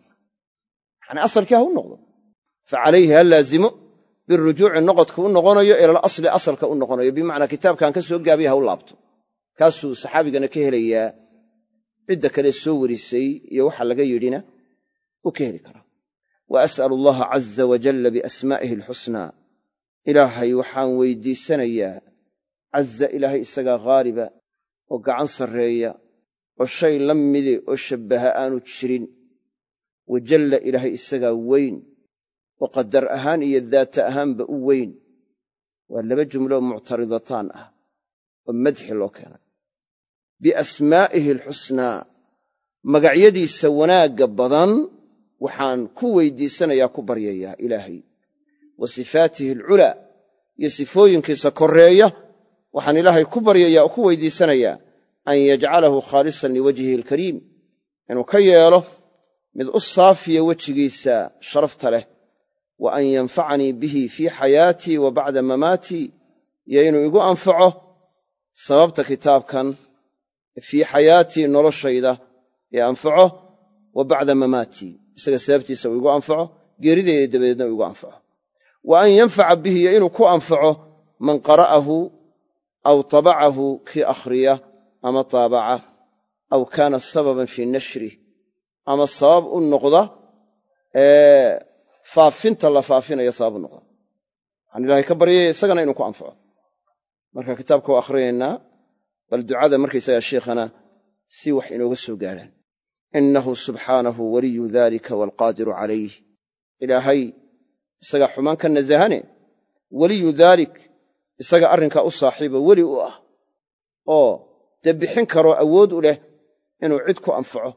yani asalkii ha u noqdo fa calayhi ha laazimo birujuuci noqodka u noqonayo ila alasli asalka u noqonayo. Bimacnaa kitaabkan ka soo gaabiya ha u laabto. Kaasuu saxaabigana ka helayaa cidda kale soo warisay iyo waxa laga yidhina uu ka heli karaa wa as'alu allaha caza wajalla biasmaa'ihi alxusnaa ilaahay waxaan weydiisanayaa caza ilaahay isagaa haaliba oo gacan sarreeya oo shay la mide oo shabbaha aanu jirin. Wajalla ilaahay isagaa weyn oo qadar ahaan iyo daata ahaanba u weyn. Waa laba jumlo muctaridataan ah oo madxi loo keenay. Biasmaa'ihi alxusnaa magacyadiisa wanaagga badan waxaan ku weydiisanayaa ku baryayaa ilaahay. Wa sifaatihi alculaa iyo sifooyinkiisa korreeya waxaan ilaahay ku baryayaa oo ku weydiisanayaa an yajcalahu khaalisan liwajhihi alkariim inuu ka yeelo mid u saafiya wejigiisa sharafta leh wa an yanfacanii bihi fii xayaatii wa bacda mamaatii iyo inuu igu anfaco sababta kitaabkan fii xayaatii noloshayda ee anfaco wa bacda mamaatii isaga sababtiisa uu igu anfaco geerideyda dabadeedna uu igu anfaco. Wa an yanfaca bihi iyo inuu ku anfaco man qara'ahu aw tabacahu kii akhriya ama taabaca aw kaana sababan fii nashrih ama sabab u noqda faafinta la faafinaya sabab u noqda waxaan ilaahay ka baryaya isagana inuu ku anfaco. Marka kitaabka waa akhrinaynaa bal ducada markaysagaa sheikhana si wax inooga soo gaadhaan innahu subxaanahu waliyu dalika waalqaadiru calayh ilaahay isagaa xumaan ka nasahane weliyu daalik isaga arrinkaa u saaxiiba weli u ah. Oo dee bixin karoo awood u leh inuu cid ku anfaco.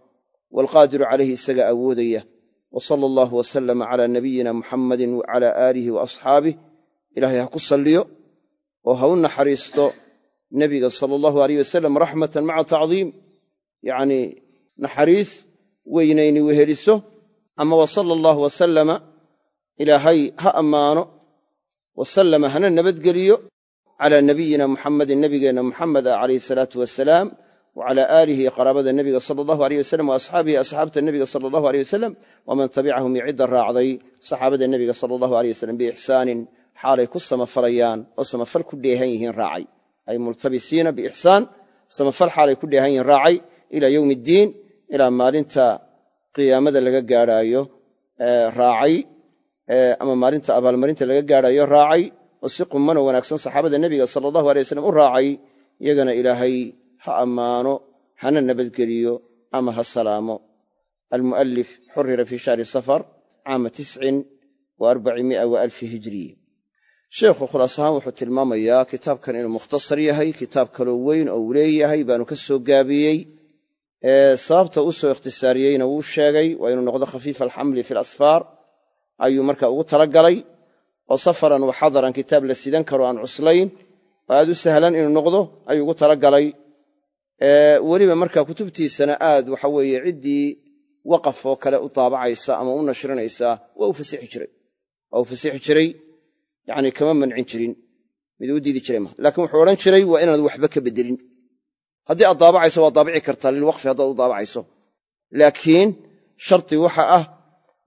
Waalqaadiru calayhi isagaa awoodaya wa sala allahu wasalama calaa nabiyina muxammadin wacalaa aalihi wa asxaabih ilaahay ha ku salliyo oo ha u naxariisto nebiga sala allahu alayh wasalam raxmatan maca tacdiim yacnii naxariis weynayni weheliso. Ama wa sala allahu wasalama ilaahay ha ammaano wasallama hana nabadgeliyo. Calaa nabiyina muxammadin nebigeenna muxamed ah calayhi salaatu wasalaam wa calaa aalihi qaraabada nebiga sala allahu aleyh wasalam wa asxaabihi asxaabta nebiga sala allahu aleyh wasalam waman tabicahum iyo cidda raacday saxaabada nebiga sala allahu aleyh wasalam biixsaanin xaalay ku samafalayaan oo samafal ku dheehan yihiin raacay ay multabisiina biixsaan samafal xaalay ku dheehan yihiin raacay ilaa yowmi iddiin ilaa maalinta qiyaamada laga gaadhaayo raacay ama maalinta abaalmarinta laga gaadhayo raacay oo si qummanoo wanaagsan saxaabada nebiga sala allahu alay wasalam ha ammaano hana nabadgeliyo ama ha salaamo. Almu'allif xurira fii shahri safar caama tiscin wa arbacimia wa sheikhu khulaas ahaan wuxuu tilmaamayaa kitaabkan inuu mukhtasar yahay kitaab kaloo weyn oo uu baanu ka soo gaabiyey. Sababta uu soo ikhtisaariyeyna wuu sheegay waa inuu noqdo khafiifa alxamli fi alasfaar ayuu marka ugu talagalay oo safaran wa xadaran kitaab la sidan karo aan cuslayn oo aad u sahlan inuu noqdo ayuu ugu talagalay weliba marka kutubtiisana aad waxa weeye ciddii waqaf oo kale u daabacaysa ama u nashrinaysaa waa u fasixi jiray. Waa u fasixi jiray yacni kama mancin jirin. Mid u diidi jiray maha laakiin wuxuu odhan jiray waa inaad waxba ka beddelin haddii aad daabacayso waad daabici kartaa lilwaqfi haddaad u daabacayso. Laakiin shardi waxa ah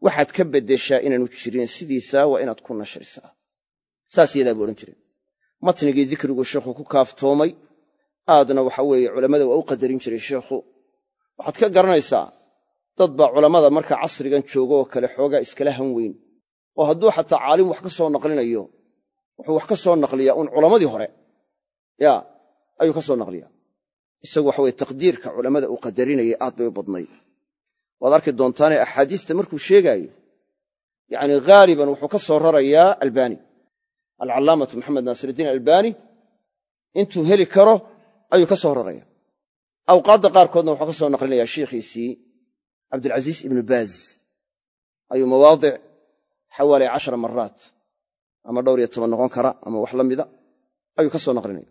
waxaad ka beddeshaa inaanu jirin. Sidiisa waa inaad ku nashrisaa. Saas yadaa buu odhan jiray. Matnigii dikriguu sheikhu ku kaaftoomay aadna waxa weeye culammada waa u qadarin jiray sheikhu. Waxaad ka garanaysaa dad baa culammada marka casrigan jooga oo kale xoogaa iskala han weyn. Oo hadduu xataa caalim wax ka soo naqlinayo wuxuu wax ka soo naqliyaa uun culammadii hore. Ya ayuu ka soo naqliyaa. Isagu waxa weye taqdiirka culammada uu qadarinayay aad bay u badnayd. Waad arki doontaane axaadiista markuu sheegaayo yacni haaliban wuxuu ka soo rarayaa albaani alcallaamatu maxamed naasiriddiin albaani intuu heli karo ayuu ka soo raraya. Awqaadda qaarkoodna wuxuu ka soo naqlinayaa sheikhiisii cabdilcasiis ibnu baaz ayuu mawaadic xawaali cashara maraat ama dhowr iyo toban noqon kara ama wax la mida ayuu ka soo naqlinaya.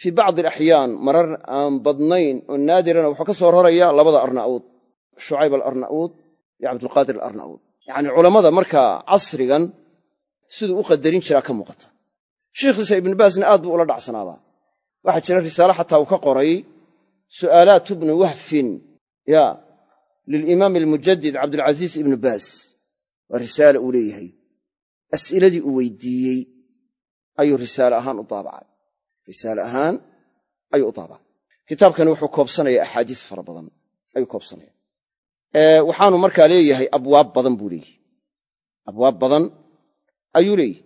Fii bacdi alaxyaan marar aan badnayn oo naadirana wuxuu ka soo raraya labada arna'uud shucayb alarna'uud iyo cabdulqaadir alarna'uud yacnii culammada markaa casrigan siduu u qadarin jiraa ka muuqata. Sheikhiisa ibnu baasna aad buu ula dhacsanaabaa waxaa jira risaale xataa uu ka qoray su'aalaat bni wahfin ya lilimaam almujadid cabdilcasiis ibnu baas waa risaale uu leeyahay. As'iladii uu weydiiyey ayuu risaale ahaan u daabacay. Risaale ahaan ayuu u daabacay. Kitaabkani wuxuu koobsanayaa axaadiis fara badan. Ayuu koobsanaya waxaanu markaa leeyahay abwaab badan buu leeyahy abwaab badan ayuu leeyahy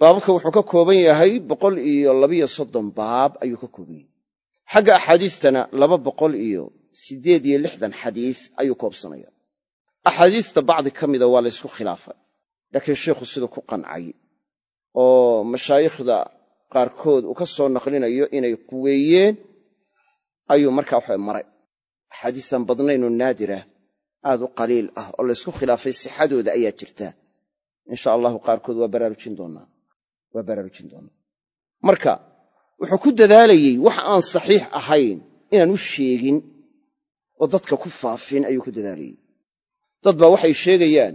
baababka wuxuu ka kooban yahay boqol iyo labiyo soddon baab ayuu ka kooban yahay. Xagga axaadiistana laba boqol iyo siddeed iyo lixdan xadiis ayuu koobsanaya axaadiista bacdi ka mida waa laysku khilaafay. Laakiin sheikhu siduu ku qancay oo mashaayikhda qaarkood uu ka soo naqlinayo inay quweeyeen ayuu markaa waxa maray. Axaadiisaan badnaynoo naadirah aad u qaliil ah oo laysku khilaafay sixadooda ayaa jirta. Insha allahu qaarkood waa baraarujin doonnaa waa baraarujin doonnaa marka wuxuu ku dadaalayey wax aan saxiix ahayn inaan u sheegin oo dadka ku faafin ayuu ku dadaalayey. Dad baa waxay sheegayaan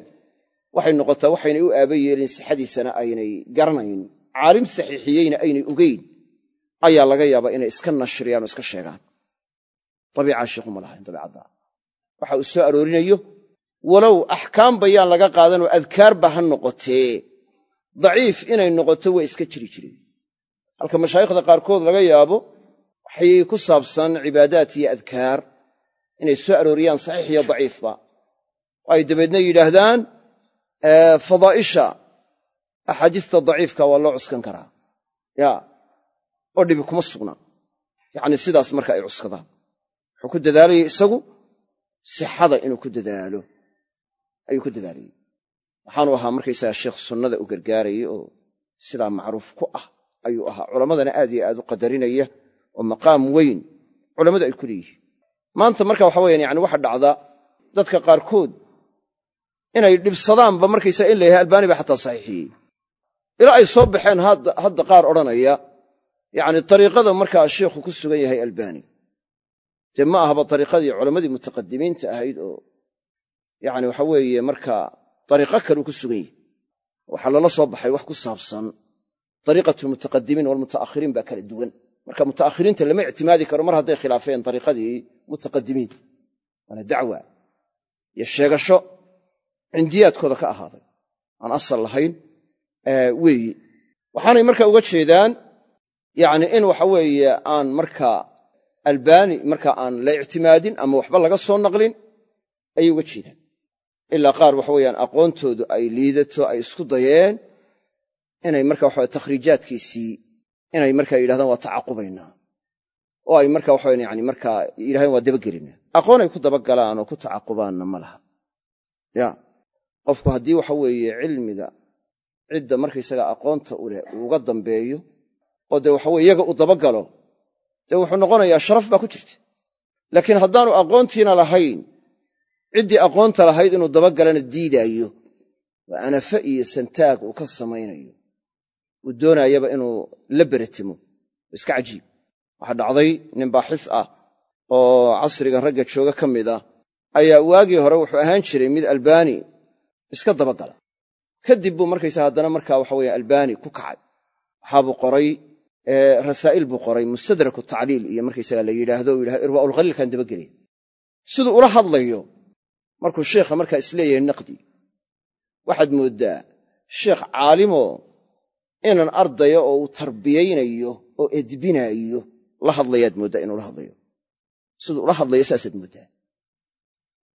waxay noqotaa waxaynay u aaba yeelin sixadiisana aynay garanayn caalim saxiixiyeyna aynay ogeyn ayaa laga yaabaa inay iska nashriyaan oo iska sheegaan. Dabiicaa sheikhu ma lahayn dabiicaddaa waxa uu soo aroorinayo walow axkaam bayaan laga qaadanoo adkaarba ha noqotee daciif inay noqoto way iska jiri jireen. Halka mashaayikhda qaarkood laga yaabo waxay ku saabsan cibaadaat iyo adkaar inay soo arooriyaan saxiix iyo daciifba. Oo ay dabeedna yidhaahdaan fadaa'isha axaadiista daciifka waa loo cuskan karaa. Ya oo dhibi kuma sugna. Yacni sidaas marka ay cuskadaan. Wuxuu ku dadaalayay isagu sixada inuu ku dadaalo. Ayuu ku dadaalayey waxaanu ahaa markaysaga sheekh sunnada u gargaarayay oo sidaa macruuf ku ah ayuu ahaa culammadana aad iyo aad u qadarinaya oo maqaam weyn culammadu ay ku leeyihiin. Maanta marka waxa weyaan yani waxa dhacda dadka qaarkood inay dhibsadaanba markaysaa in la yahay albaani baa xataa saxiixiyey. Ilaa ay soo baxeen hadda qaar odhanaya yacni dariiqada markaa sheikhu ku sugan yahay albaani dee ma ahaba dariiqadii culammadii mutaqadimiinta ahayd oo yacni waxa weeye markaa dariiqo kaleu ku sugan yahay waxaa lala soo baxay wax ku saabsan dariiqatu lmutaqadimiin walmuta'akhiriin baa kala duwan marka muta'akhiriinta lama ictimaadi karo mar hadday khilaafeen dariiqadii mutaqadimiinta waana dacwa iyo sheegasho cindiyaadkooda ka ahaaday aan asal lahayn weeyi waxaanay marka uga jeedaan yacni in waxa weeye aan markaa albaani marka aan la ictimaadin ama waxba laga soo naqlin ayay uga jeedaan ilaa qaar waxa weeyaan aqoontoodu ay liidato ay isku dayeen inay marka waxa takhriijaadkiisii inay markaa yidhahdaan waa tacaqubaynaa oo ay marka waxa yani markaa yidhahdeen waa dabagelinaa aqoon ay ku dabagalaan oo ku tacaqubaanna ma laha. Ya qofku haddii waxa weeye cilmiga cidda markaysaga aqoonta u leh uu uga dambeeyo oo dee waxaweye iyaga uu dabagalo dee wuxuu noqonayaa sharaf baa ku jirta. Laakiin haddaanu aqoontiina lahayn ciddii aqoonta lahayd inuu dabagalana diidaayo waa anafe iyo santaag uu ka samaynayo. Uu doonaayaba inuu la beretimo iska cajiib. Waxaa dhacday nin baaxis ah oo casrigan ragga jooga ka mid ah. Ayaa waagii hore wuxuu ahaan jiray mid albaani iska dabagala kadib buu markaysa haddana markaa waxa weye albaani ku kacay. Waxaabuu qoray rasaa'il buu qoray mustadraku tacliil iyo markaysaga la yidhaahdo u yidhahdo irwaa'ulkhaliilkaan dabagelaya siduu ula hadlayo markuu sheikha markaa is leeyahay naqdi waxaad mooddaa sheekh caalimoo inan ardaya oo uu tarbiyaynayo oo edbinaayo la hadlayaad mooddaa inuu la hadlayo. Siduu ula hadlayo saasaad mooddaa.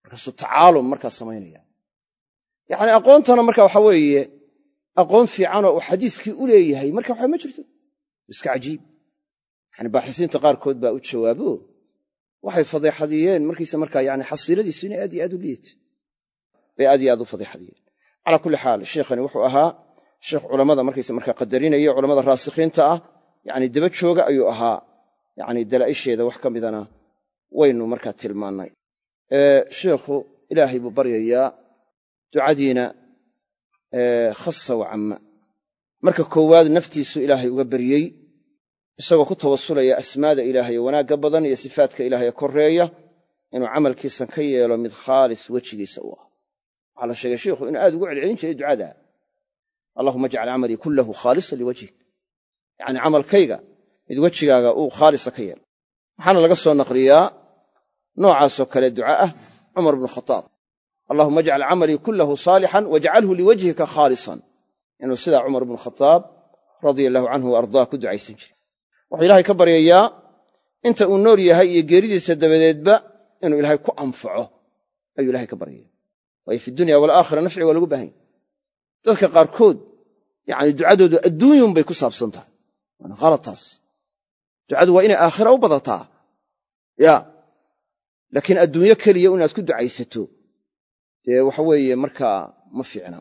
Markaasuu tacaalum markaa samaynaya. Yacni aqoontana marka waxa weeye aqoon fiicanoo uu xadiiskii u leeyahay marka waxa ma jirto. Iska cajiib. Yani baaxisiinta qaarkood baa u jawaabo waxay fadeexadiyeen markiisa markaa yani xasiiladiisu inay aad iyo aad u liidata bay aad iyo aad u fadeexadiyeen calaa kulli xaal sheikhani wuxuu ahaa sheekh culammada markaysa markaa qadarinaya culamada raasikiinta ah. Yani daba jooga ayuu ahaa. Yani dalaa'isheeda wax ka midana waynu markaa tilmaannay. Sheikhu ilaahay buu baryayaa ducadiina khasa wa camma. Marka koowaad naftiisu ilaahay uga baryey isagoo ku tawasulaya asmaada ilaahay wanaagga badan iyo sifaadka ilaahay ee koreeya inuu camalkiisan ka yeelo mid khaalis wejigiisa u ah. Waxaa la sheegay sheikhu inuu aad ugu celcelin jiray ducada. Allahuma ajcal camalii kullahu khaalisan liwajhik. Yacni camalkayga mid wejigaaga uu khaalisa ka yeelo. Waxaana laga soo naqliyaa noocaasoo kale duca ah cumar bnu khataab. Allahuma ajcal camalii kullahu saalixan wajcalhu liwajhika khaalisan. Inuu sidaa cumar bnu khataab radia allahu canhu wa ku ducaysan jiray wuxuu ilaahay ka baryayaa inta uu nool yahay iyo geeridiisa dabadeedba inuu ilaahay ku anfaco ayuu ilahay ka baryaya waayo fi dunya walaakhira nafci waa lagu baahanya. Dadka qaarkood yacni ducadoodu adduunyun bay ku saabsan tahay. Waana khalad taas ducadu waa inay aakhira u badataa. Ya laakiin adduunyo keliya inaad ku ducaysato dee waxa weeye markaa ma fiicna.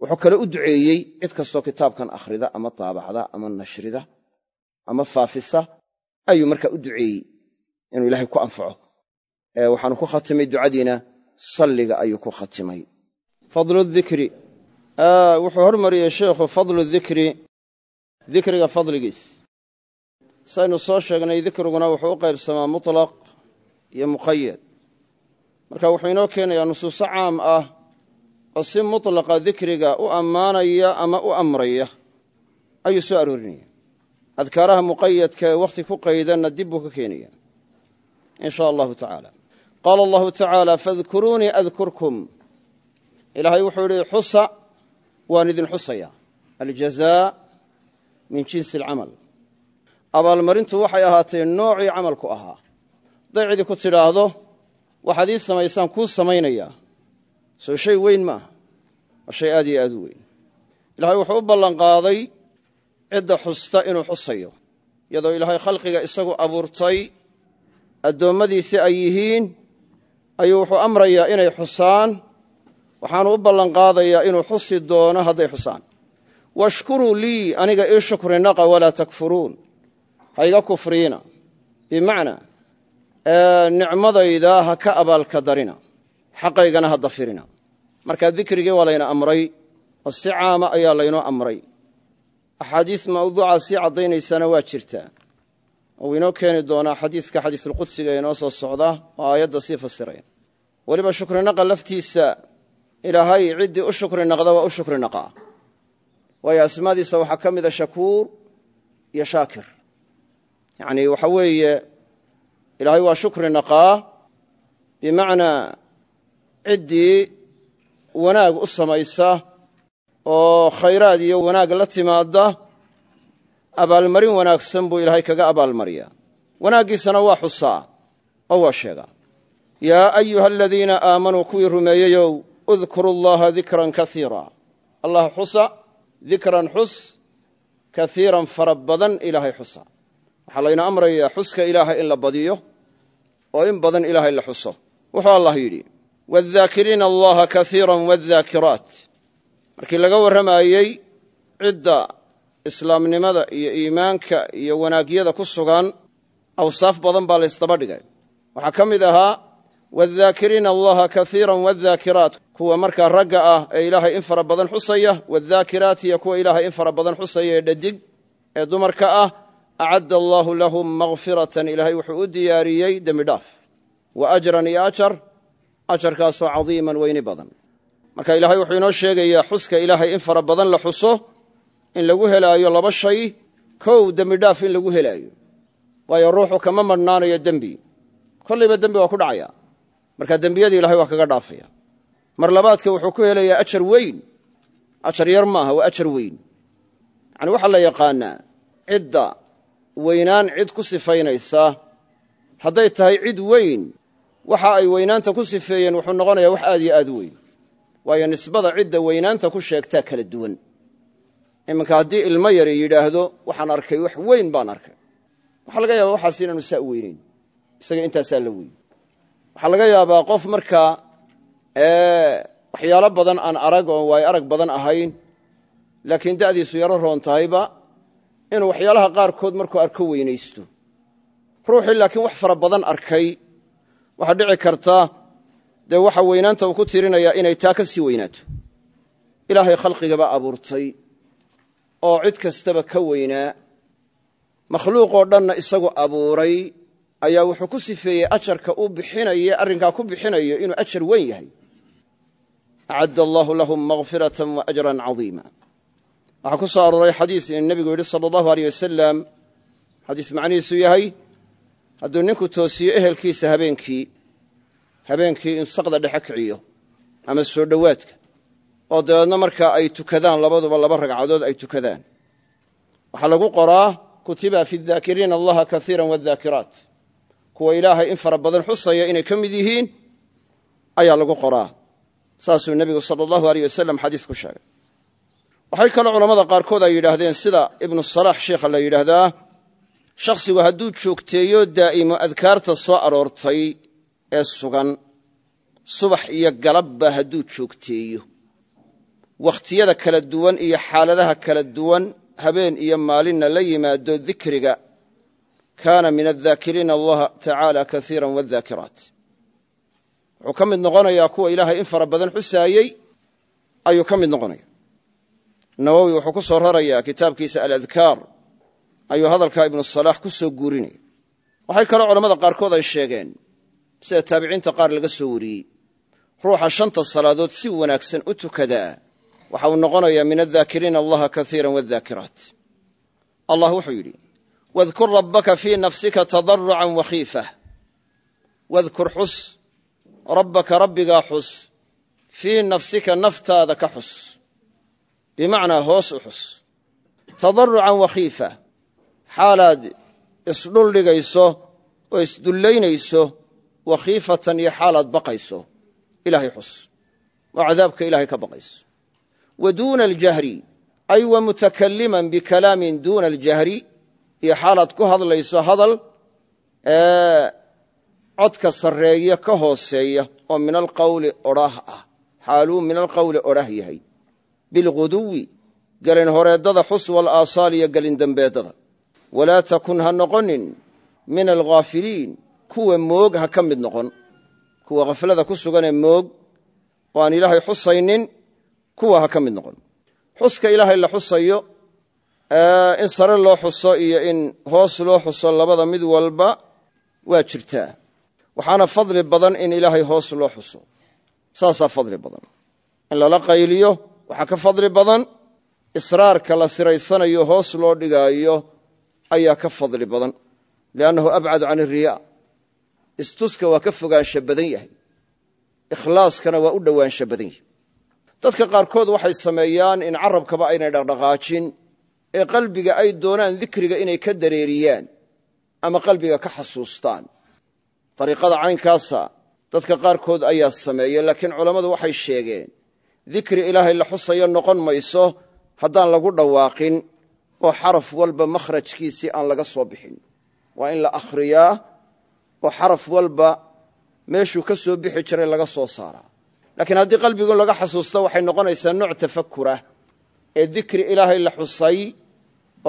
Wuxuu kale u duceeyey cid kastoo kitaabkan akhrida ama taabacda ama nashrida ama faafisa ayuu markaa u duceeyey inuu ilaahay ku anfaco. Waxaanu ku khatimay ducadiina salliga ayuu ku khatimay. Fadlu dikri wuxuu hormariyey sheikhu fadlu dikri dikriga fadligiis. Saynu soo sheegnay dikriguna wuxuu u qaybsamaa mutlaq iyo muqayad marka wuxuu inoo keenayaa nusuuso caam ah oo si mutlaqa dikriga u ammaanaya ama u amraya ayuu soo aroorinaya adkaaraha muqayadka ee wakhti ku qaydanna dib buu ka keenaya. In sha allahu tacaala. Qaala allahu tacaala faadkuruunii adkurkum ilaahay wuxuu idhi xusa waan idin xusaya. Aljazaa min jinsi alcamal. Abaalmarintu waxay ahaatee noocii camalku ahaa. Hadday ku tidhaahdo waxaad ii samaysaan kuu samaynayaa soo shay weyn ma aha waa shay aad iyo aad u weyn. Ilaahay wuxuu u ballanqaaday cidda xusta inuu xusayo. Iyadoo ilaahay khalqiga isagu abuurtay addoommadiisi ay yihiin ayuu wuxuu amrayaa inay xusaan. Waxaanu u ballanqaadayaa inuu xusi doono hadday xusaan. Washkuruu lii aniga ii shukri naqa walaa takfuruun. Ha iga kufriina. Bimacnaa nicmadayda ha ka abaalka darina. Xaqaygana ha dafirina. Marka dikrigii waa layna amray oo si caama ayaa laynoo amray axaadiis mawduucaa sii caddaynaysana waa jirtaa oo inoo keeni doonaa xadiiska xadiisulqudsiga inoo soo socda oo aayadda sii fasiraya weliba shukrinaqa laftiisa ilaahay ciddii u shukri naqda waa u shukri naqaa waayo asmaadiisa waxaa ka mida shakuur iyo shaakir. Yacni waxa weeye ilaahay waa shukri naqaa bimacnaa ciddii wanaag u samaysa oo khayraad iyo wanaag la timaadda abaalmarin wanaagsan buu ilaahay kaga abaalmariyaa wanaaggiisana waa xusaa oo waa sheegaa yaa ayuha aladiina aamanuu kuwii rumeeyeyow udkuru llaha dikran kaiira allah xusa dikran xus kaiiran fara badan ilaahay xusa. Waxaa layna amrayaa xuska ilaahay in la badiyo oo in badan ilaahay la xuso. Wuxuu allah yidhi wاdhaakiriina allaha kaiira wاdhaakiraat markii laga warramayey cidda islaamnimada iyo iimaanka iyo wanaagyada ku sugan awsaaf badan baa laysdaba dhigay. Waxaa ka mid ahaa wadaakiriina allaha kaiira wadaakiraat kuwa markaa ragga ah ee ilaahay in fara badan xusaya wadaakiraat iyo kuwa ilaahay in fara badan xusaya ee dhadig ee dumarka ah acadda allaahu lahum makfiratan ilaahay wuxuu u diyaariyey dembidhaaf. Wa ajran iyo ajar ajarkaasoo cadiiman weyni badan marka ilaahay wuxuu inoo sheegayaa xuska ilaahay in fara badan la xuso in lagu helaayo laba shay kow dembi dhaaf in lagu helaayo. Waayo ruuxu kama madhnaanayo dembi. Kollayba dembi waa ku dhacaya. Marka dembiyada ilahay waa kaga dhaafaya. Mar labaadka wuxuu ku helayaa ajar weyn. Ajar yar maaha waa ajar weyn. Yani waxaa la yaqaanaa cidda weynaan cid ku sifaynaysa. Hadday tahay cid weyn waxa ay weynaanta ku sifeeyeen wuxuu noqonayaa wax aad iyo aad u weyn waayo nisbada cidda weynaanta ku sheegtaa kala duwan. Iminka haddii ilmo yari yidhaahdo waxaan arkay wax weyn baan arkay. Waxaa laga yaabaa waxaas inaanu saa u weynayn isaga intaasaa la weyn waxaa laga yaabaa qof markaa waxyaalo badan aan arag oo waay arag badan ahayn laakiin da'diisu yaro roon tahayba inuu waxyaalaha qaarkood markuu arko weynaysto. Ruuxii laakiin wax fara badan arkay waxaa dhici karta dee waxa weynaanta uu ku tirinayaa inay taa ka sii weynaato. Ilaahay khalqigaba abuurtay oo cid kastaba ka weynaa. Makhluuqoo dhanna isagu abuuray ayaa wuxuu ku sifeeyey ajarka uu bixinaye arrinkaa ku bixinayo inuu ajar weyn yahay. Acadda allaahu lahum makfiratan wa ajran cadiima. Waxaa ku soo arooray xadiis in nebigu yidhi sala allahu aleyh wasalam xadiis macnihiisu yahay hadduu ninku toosiyo ehelkiisa habeenkii habeenkii in saqda dhexe kiciyo ama soo dhowaadka oo dabeedna markaa ay tukadaan labaduba laba ragcadood ay tukadaan. Waxaa lagu qoraa kutiba fi daakiriina allaha kaiira wadaakiraat kuwa ilaahay in fara badan xusaya inay ka mid yihiin ayaa lagu qoraa. Saasuu nebigu sala allahu aleyh wasalam xadiis ku sheegay. Waxay kaloo culammada qaarkood ay yidhaahdeen sida ibnu salaax sheikha la yidhaahdaa shakhsigu hadduu joogteeyo daa'imo adkaarta soo aroortay ee sugan subax iyo galabba hadduu joogteeyo. Wakhtiyada kala duwan iyo xaaladaha kala duwan habeen iyo maalinna la yimaado dikriga kaana min addaakiriina allaha tacaala kaiira wadaakiraat wuxuu ka mid noqonayaa kuwa ilaahay in fara badan xusaayey ayuu ka mid noqonaya. Nawowi wuxuu ku soo rarayaa kitaabkiisa aladkaar ayuu hadalkaa ibnu salaax ku soo guurinaya waxay kaloo culammada qaarkood ay sheegeen sida taabiciinta qaar laga soo wariyey. Ruuxa shanta salaadood si wanaagsan u tukadaa waxa uu noqonayaa min addaakiriina allaha kaiira wadaakiraat allah wuxuu yidhi wadkur rabbaka fii nafsika tadarucan wakhiifah wadkur xus rabbaka rabbigaa xus fii nafsika naftaada ka xus. Bimacnaa hoos u xus. Tadarucan wakhiifa xaalaad isdhuldhigayso oo isdullaynayso wakhiifatan iyo xaalaad baqayso ilaahay xus. Oo cadaabka ilahay ka baqayso. Wa duuna aljahri ay wa mutakaliman bikalaamin duuna aljahri iyo xaalaad ku hadlayso hadal codka sarreeya ka hooseeya oo min alqawli odhaah ah. Xaaluu min alqawli odhaah yahay. Bilguduwi gelin horeeddada xus walaasaal iyo gelin dembeeddada walaa takun ha noqonin min alghaafiliin kuwa moog ha ka mid noqon. Kuwa khaflada ku suganee moog oo aan ilaahay xusaynin kuwa ha ka mid noqon. Xuska ilaahay la xusayo in sare loo xuso iyo in hoos loo xuso labada mid walba waa jirtaa. Waxaana fadli badan in ilaahay hoos loo xuso. Saasaa fadli badan. In lala qayliyo waxaa ka fadli badan. Israarka la siraysanayo hoos loo dhigaayo ayaa ka fadli badan. Liannahu abcadu can iriyaa istuska waa ka fogaansha badan yahay. Ikhlaaskana waa u dhowaansha badan yahay. Dadka qaarkood waxay sameeyaan in carabkaba aynay dhaqdhaqaajin ee qalbiga ay doonaan dikriga inay ka dareeriyaan ama qalbiga ka xasuustaan. Dariiqada caynkaasa dadka qaarkood ayaa sameeye laakiin culammadu waxay sheegeen dikri ilaahay la xusayo noqon mayso haddaan lagu dhawaaqin oo xaraf walba makhrajkiisii aan laga soo bixin. Waa in la akhriyaa oo xaraf walba meeshuu ka soo bixi jiray laga soo saaraa. Laakiin haddii qalbigu laga xasuusto waxay noqonaysaa nooc tafakura ee dikri ilaahay la xusay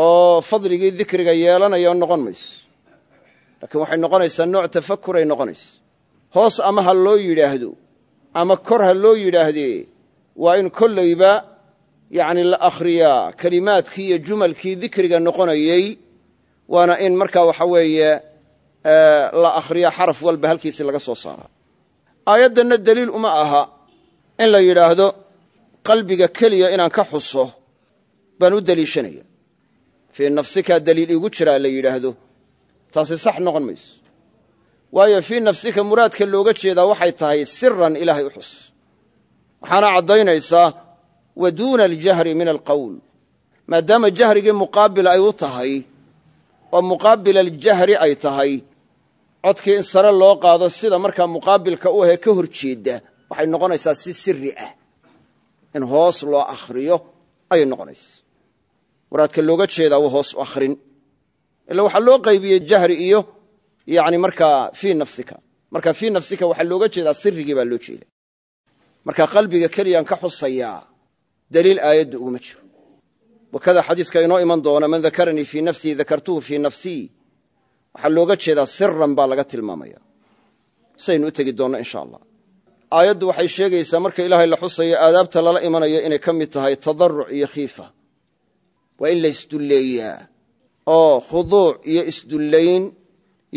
oo fadligii dikriga yeelanaya noqon mayso. Laakiin waxay noqonaysaa nooc tafakuray noqonaysa hoos ama ha loo yidhaahdo ama kor ha loo yidhaahdee waa in kollayba yacni la akhriyaa kelimaadkii iyo jumalkii dikriga noqonayey waana in markaa waxa weeye la akhriya xaraf walba halkiisi laga soo saaraa aayaddanna deliil uma aha in la yidhaahdo qalbiga keliya inaan ka xuso baan u deliishanaya fii nafsikaa deliil iigu jiraa la yidhaahdo taasi sax noqon mayso. Waayo fii nafsika muraadka looga jeedaa waxay tahay siran ilaahay u xus. Waxaana caddaynaysaa wa duuna aljahri min alqowl maadaama jahrigii muqaabil ay u tahay oo muqaabila aljahri ay tahay codkii in sare loo qaado sida markaa muqaabilka u ahee ka hor jeedda waxay noqonaysaa si siri ah. In hoos loo akhriyo ayay noqonaysa muraadka looga jeedaa wa hoos u akhrin. Ila waxaa loo qaybiyey jahri iyo yani markaa fii nafsika. Marka fii nafsika waxaa looga jeedaa sirigii baa loo jeeda marka qalbiga keliyaan ka xusayaa daliil aayadda uguma jiro. Wakada xadiiska inoo iman doona man dakaranii fii nafsii dakartuhu fii nafsii waxaa looga jeedaa siran baa laga tilmaamaya. Saynu u tegi doonno insha allah. Aayaddu waxay sheegaysaa marka ilaahay la xusayo aadaabta lala imanayo inay ka mid tahay tadaruc iyo khiifa. Waa in la isdulleeyaa. Oo khuduuc iyo isdullayn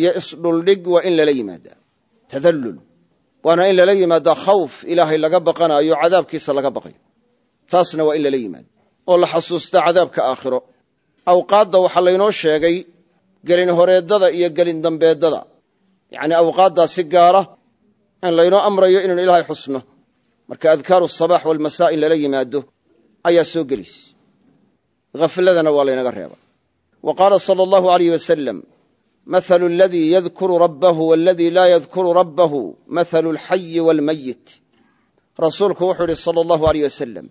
iyo isdhuldhig waa in lala yimaadaa. Tadallul. Waana in lala yimaadaa khawf. Ilaahay laga baqanaayo cadaabkiisa laga baqayo. Taasna waa in lala yimaado. Oo la xasuusta cadaabka aakhiro. Awqaadda waxaa laynoo sheegay gelin horeeddada iyo gelin dambeeddada. Yacnii awqaaddaa si gaara in laynoo amrayo inaynu ilaahay xusno. Marka adkaaru asabax walmasaa in lala yimaado ayaa soo gelaysa hafladana waa laynaga reeba wa qaala sala allahu alayh wasalam mathalu aladii yadkuru rabbahu waaladii laa yadkuru rabbahu mathalu alxayi waalmayit rasuulku wuxuu idhi sala allahu aleyh wasalam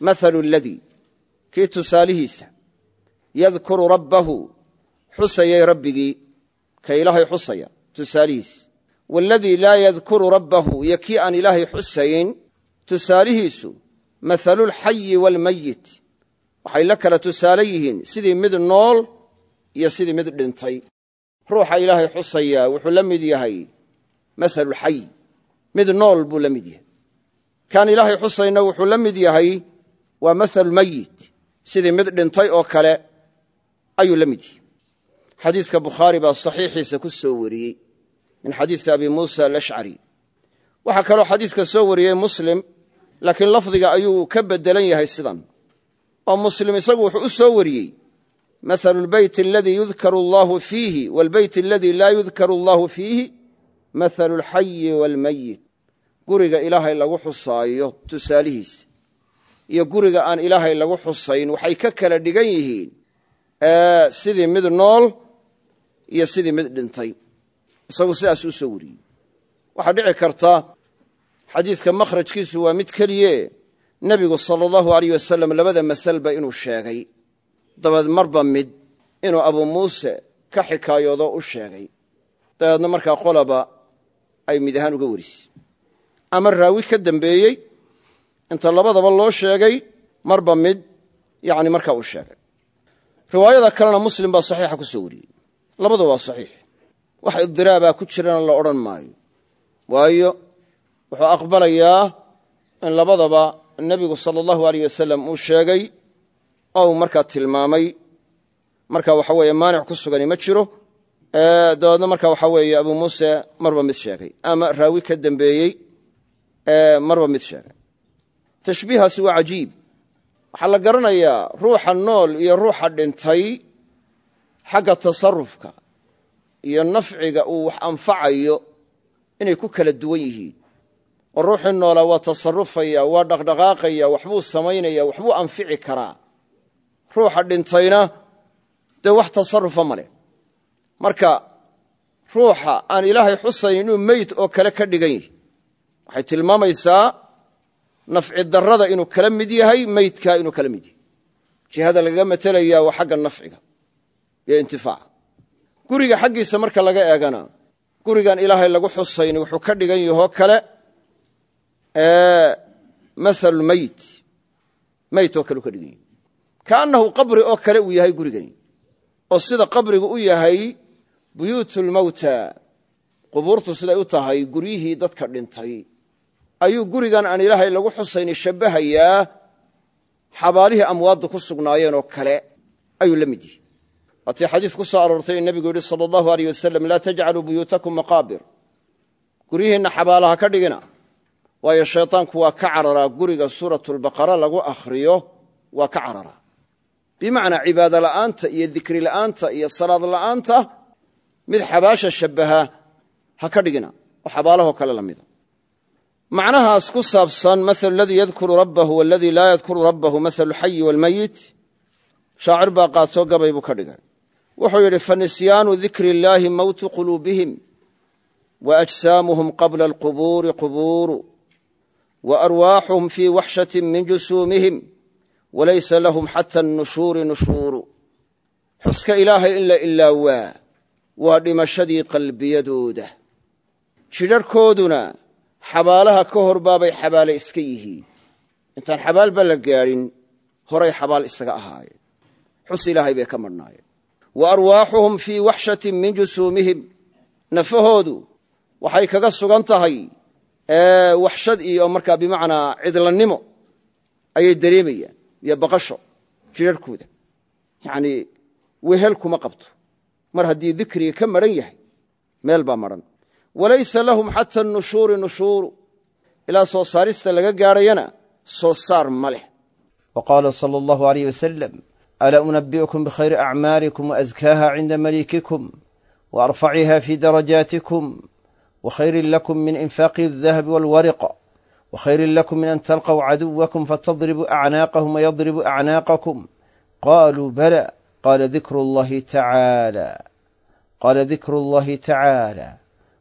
mathalu aladii kii tusaalihiisa yadkuru rabbahu xusayay rabbigii ka ilaahay xusaya tusaalihiisa waaladii laa yadkuru rabbahu iyo kii aan ilaahay xusayn tusaalihiisu mathalulxayi waalmayit waxay la kala tusaale yihiin sidii mid nool iyo sidii mid dhintay. Ruuxa ilaahay xusayaa wuxuu la mid yahay masalulxay mid nool buu la mid yahay. Kaan ilaahay xusayna wuxuu la mid yahay waa mahalulmayit sidii mid dhintay oo kale ayuu la mid yahay xadiiska bukhaari baa saxiixiisa ku soo wariyey min xadiisi abi muusa alashcari waxaa kaloo xadiiska soo wariyey muslim laakiin lafdiga ayuu ka bedelan yahay sidan. Oo muslim isagu wuxuu u soo wariyey mathalu lbeyt aladii yudkaru allahu fiihi waalbeyt aladii laa yudkaru allahu fiihi mathalu alxayi waalmayit guriga ilaahay lagu xusaayo tusaalihiisa iyo guriga aan ilaahay lagu xusayn waxay ka kala dhigan yihiin sidii mid nool iyo sidii mid dhintay isagu sidaas u soo wariyey. Waxaa dhici karta xadiiska makhrajkiisu waa mid keliye. Nebigu sala allahu aleyh wasalam labada masalba inuu sheegay. Dabeed marba mid inuu abuu muuse ka xikaayoodo u sheegay. Dabeedna markaa qolaba ay mid ahaan uga warisay ama raawi ka dambeeyey inta labadaba loo sheegay marba mid yani markaa uu sheegay. Riwaayada kalena muslim baa saxiixa ku soo wariyey labadu waa saxiix. Wax idiraabaa ku jirana la odhan maayo. Waayo wuxuu aqbalayaa in labadaba nebigu sala allahu aleyh wasalam uu sheegay oo uu markaa tilmaamay. Marka waxa weeye maanic ku sugani ma jiro. Dabeedna marka waxa weeye abuu muuse marba mid sheegay ama raawi ka dambeeyey marba mid sheegay. Tashbiihaasi waa cajiib. Waxaa la garanayaa ruuxa nool iyo ruuxa dhintay xagga tasarufka iyo nafciga uu wax anfacayo inay ku kala duwan yihiin. Oo ruuxii noolaa waa tasarufaya waa dhaqdhaqaaqaya waxbuu samaynaya waxbuu anfici karaa. Ruuxa dhintayna dee wax tasarufa ma leh. Marka ruuxa aan ilaahay xusayn inuu meyd oo kale ka dhigan yihi waxay tilmaamaysaa nafci darrada inuu kala mid yahay meydkaa inuu kala mid yahay. Jihada lagaga matelayaa waa xagga nafciga iyo intifaaca guriga xaggiisa marka laga eegana gurigan ilaahay lagu xusayn wuxuu ka dhigan yahoo kale maalu meyt meyt oo kale ka dhigan kaannahu qabri oo kale uu yahay gurigani. Oo sida qabrigu u yahay buyuutulmawta qubuurtu siday u tahay guryihii dadka dhintay. Ayuu gurigan aan ilaahay lagu xusayni shabbahayaa xabaalihii amwaaddu ku sugnaayeen oo kale ayuu la mid yihi waatii xadiis ku soo aroortay in nebigu yidhi sala allahu aleyh wasalam laa tajcaluu buyuutakum maqaabir. Guryihiinna xabaalaha ka dhigina waayo shaytaanku waa ka cararaa guriga suuratulbaqara lagu akhriyo waa ka cararaa. Bimacnaa cibaado la'aanta iyo dikri la'aanta iyo salaad la'aanta mid xabaasha shabbaha ha ka dhigina oo xabaalahoo kale la mida. Macnahaas ku saabsan maalu aladii yadkuru rabbahu waladii laa yadkuru rabbahu maalu xayi waalmayit shaacir baa qaatoo gabay buu ka dhigay wuxuu yidhi fanisyaanu dikri illaahi mowtu quluubihim wa ajsaamuhum qabla alqubuuri qubuuru wa arwaaxuhum fii waxshatin min jusuumihim walaysa lahum xata annushuuri nushuuru. Xuska ilaahay in la ilaawaa waa dhimashadii qalbiyadooda. Jidharhkooduna xabaalaha ka hor baabay xabaale iska yihiin. Intaan xabaalba la gaadhin horay xabaal isaga ahaayeen. Xus ilaahay bay ka madhnaayeen wa arwaaxuhum fii waxshatin min jusuumihim. Nafahoodu waxay kaga sugan tahay waxshad iyo markaa bimacnaa cidlannimo ayay dareemayaan iyo baqasho jidharhkooda yacnii wehel kuma qabto. Mar haddii dikriga ka madhan yahay meel baa madhan walaysa lahum xata nushuuri nushuuru. Ilaa soo saarista laga gaadhayana soo saar ma leh wa qaala sala allahu aleyh wasalam alaa unabi'ukum bikhayri acmaalikum waazkaaha cinda maliikikum wa arfaciha fii darajaatikum wa khayrin lakum min infaaqi aldahabi walwariq wa khayrin lakum min an talqaw caduwakum fatadribuu acnaaqahum wayadribuu acnaaqakum qaluu bala qaala dikru llahi tacaala qaala dikru llahi tacaala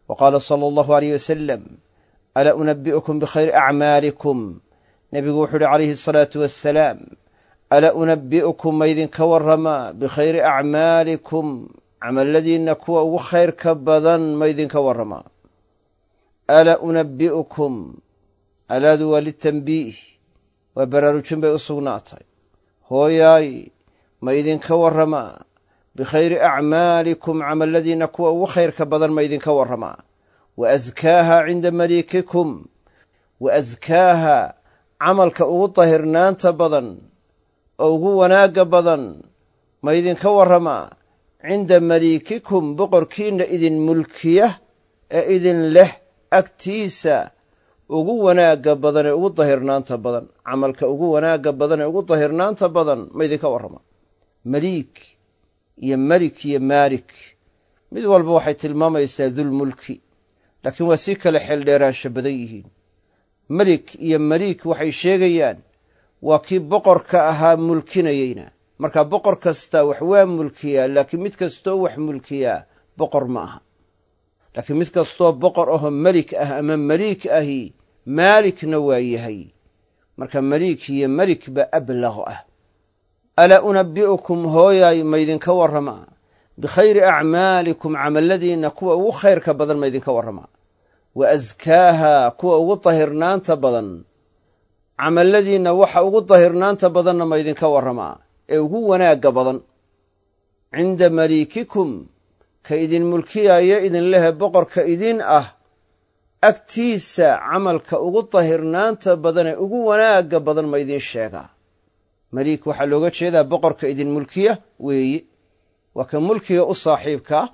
wqaala sala allahu aleyh wasalam alaa unabi'ukum maydinka warramaa bikhayri acmaalikum camalladiinna kuwa ugu khayrka badan maydinka warramaa alaa unabi'ukum alaadu waa litanbiih waa baraarujin bay u sugnaatay hooyaay ma idinka warramaa bikhayri acmaalikum camalladiinna kuwa ugu khayrka badan ma idinka warramaa wa askaaha cinda maliikikum wa askaaha camalka ugu dahirnaanta badan oo ugu wanaagga badan ma idinka warramaa cinda maliikikum boqorkiinna idin mulkiya ee idin leh agtiisa ugu wanaagga badan ee ugu dahirnaanta badan camalka ugu wanaagga badan ee ugu dahirnaanta badan ma idinka warramaa maliik iyo melik iyo maalik mid walba waxay tilmaamaysaa dulmulki laakiin waa si kale xeeldheeraansha badan yihiin. Melik iyo maliik waxay sheegayaan waa kii boqorka ahaa mulkinayeyna. Marka boqor kastaa wax waa mulkiyaa laakiin mid kastoo wax mulkiyaa boqor ma aha. Laakiin mid kastoo boqor ahoo melik ah ama maliik ahi maalikna waa yahay. Marka maliik iyo melik ba ablaq ah. Alaa unabi'ukum hooyaay maydinka warramaa bikhayri acmaalikum camalladiinna kuwa ugu khayrka badan maydinka warramaa wa askaaha kuwa ugu dahirnaanta badan camalladiinna waxa ugu dahirnaanta badanna maydinka warramaa ee ugu wanaagga badan. Cinda maliikikum ka idin mulkiyayo idin lehe boqorka idin ah agtiisa camalka ugu dahirnaanta badan ee ugu wanaagga badan ma idin sheegaa maliik waxaa looga jeedaa boqorka idin mulkiya weeye waa ka mulkiga u saaxiibkaa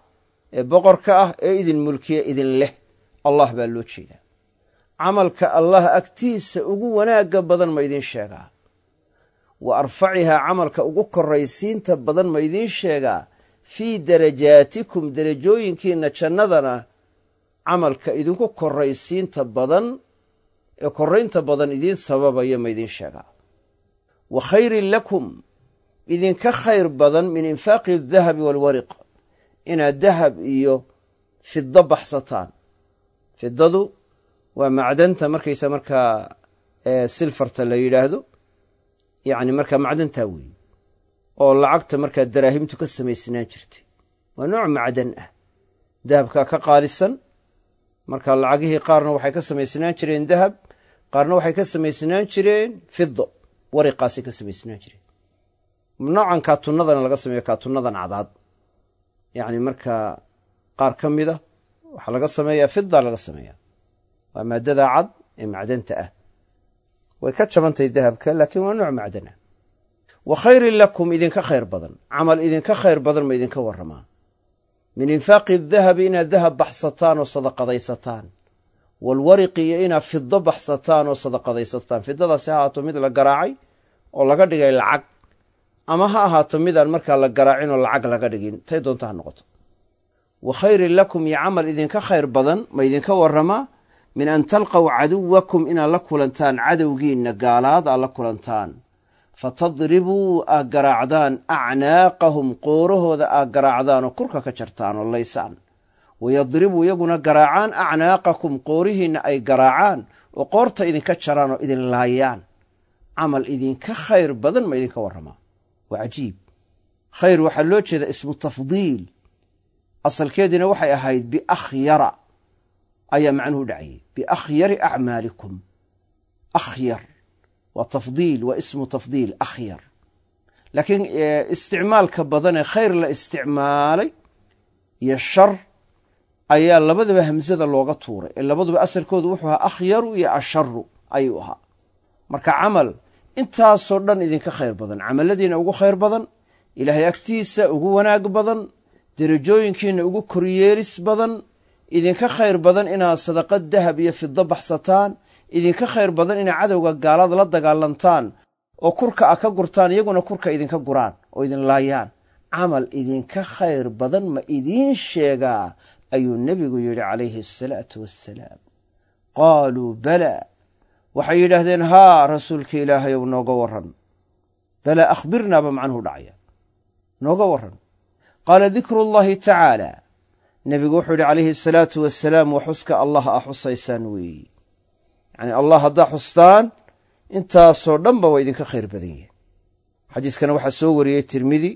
ee boqorka ah ee idin mulkiya idin leh. Allah baa loo jeedaa camalka allah agtiisa ugu wanaagga badan ma idin sheegaa. Wa arfacihaa camalka ugu koraysiinta badan ma idiin sheegaa. Fii darajaatikum derajooyinkiinna jannadana camalka idinku koraysiinta badan ee koraynta badan idiin sababaya ma idiin sheegaa. Wa khayrin lakum idinka khayr badan min infaaqi adahabi waalwariq inaad dahab iyo fido baxsataan. Fidadu waa macdanta markaysa markaa silfarta la yidhaahdo yacni markaa macdantaa weeye oo lacagta markaa daraahimtu ka samaysnaan jirtay. Waa nooc macdan ah. Dahabkaa ka qaalisan marka lacagihii qaarna waxay ka samaysnaan jireen dahab qaarna waxay ka samaysnaan jireen fido wariqaasay ka samaysnaan jireen. Noocan kaatunadana laga sameeyo kaatunadan cadaad. Yacni markaa qaar ka mida waxaa laga sameeyaa fida laga sameeyaa waa maadada cad ee macdanta ah. Way ka jabantahay dahabka laakiin waa nooc macdan ah wa khayrin lakum idinka khayr badan. Camal idinka khayr badan ma idinka warramaa. Min infaaqi dahabi inaad dahab baxsataan oo sadaqadaysataan. Waalwariqi iyo inaad fido baxsataan oo sadaqadaysataan. Fidadaasi ha ahaato mid la garaacay oo laga dhigay lacag ama ha ahaato midaan markaa la garaacin oo lacag laga dhigin. Tay doonta ha noqoto. Wa khayrin lakum iyo camal idinka khayr badan ma idinka warramaa min an talqaw caduwakum inaad la kulantaan cadowgiinna gaalaad aad la kulantaan. Fatadribuu aad garaacdaan acnaaqahum qoorahooda aad garaacdaan oo kurka ka jartaan oo laysaan. Wayadribuu iyaguna garaacaan acnaaqakum qoorihiinna ay garaacaan oo qoorta idinka jaraan oo idin laayaan. Camal idinka khayr badan ma idinka warramaa waa cajiib. Khayr waxaa loo jeeda ismu tafdiil. Asalkeediina waxay ahayd biakhyara ayaa macnuhu dhacayay biakhyari acmaalikum akhyar waa tafdiil waa ismu tafdiil akhyar. Laakiin isticmaalka badanee khayr la isticmaalay iyo shar ayaa labadaba hamsada looga tuuray. Ee labaduba asalkoodu wuxuu ahaa akhyaru iyo asharu ayuu ahaa. Marka camal intaasoo dhan idinka khayr badan. Camalladiina ugu khayr badan ilaahay agtiisa ugu wanaag badan derajooyinkiina ugu koryeelis badan idinka khayr badan inaad sadaqad dahab iyo fido baxsataan idinka khayr badan inaad cadowga gaalaad la dagaalantaan oo kurka a ka gurtaan iyaguna kurka idinka guraan oo idin laayaan. Camal idinka khayr badan ma idiin sheegaa ayuu nebigu yidhi calayhi asalaatu wassalaam. Qaaluu bala. Waxay yidhaahdeen haa rasuulka ilaahayow nooga warran. Balaa akhbirnaaba macnuhu dhacaya. Nooga warran. Qaala dikru llahi tacaala nebigu wuxuu yidhi calayhi asalaatu wasalaam wa xuska allah a xusaysaan weeyi. Yacni allah haddaa xustaan intaasoo dhanba waa idinka khayr badan yihiin xadiiskana waxaa soo wariyey tirmidi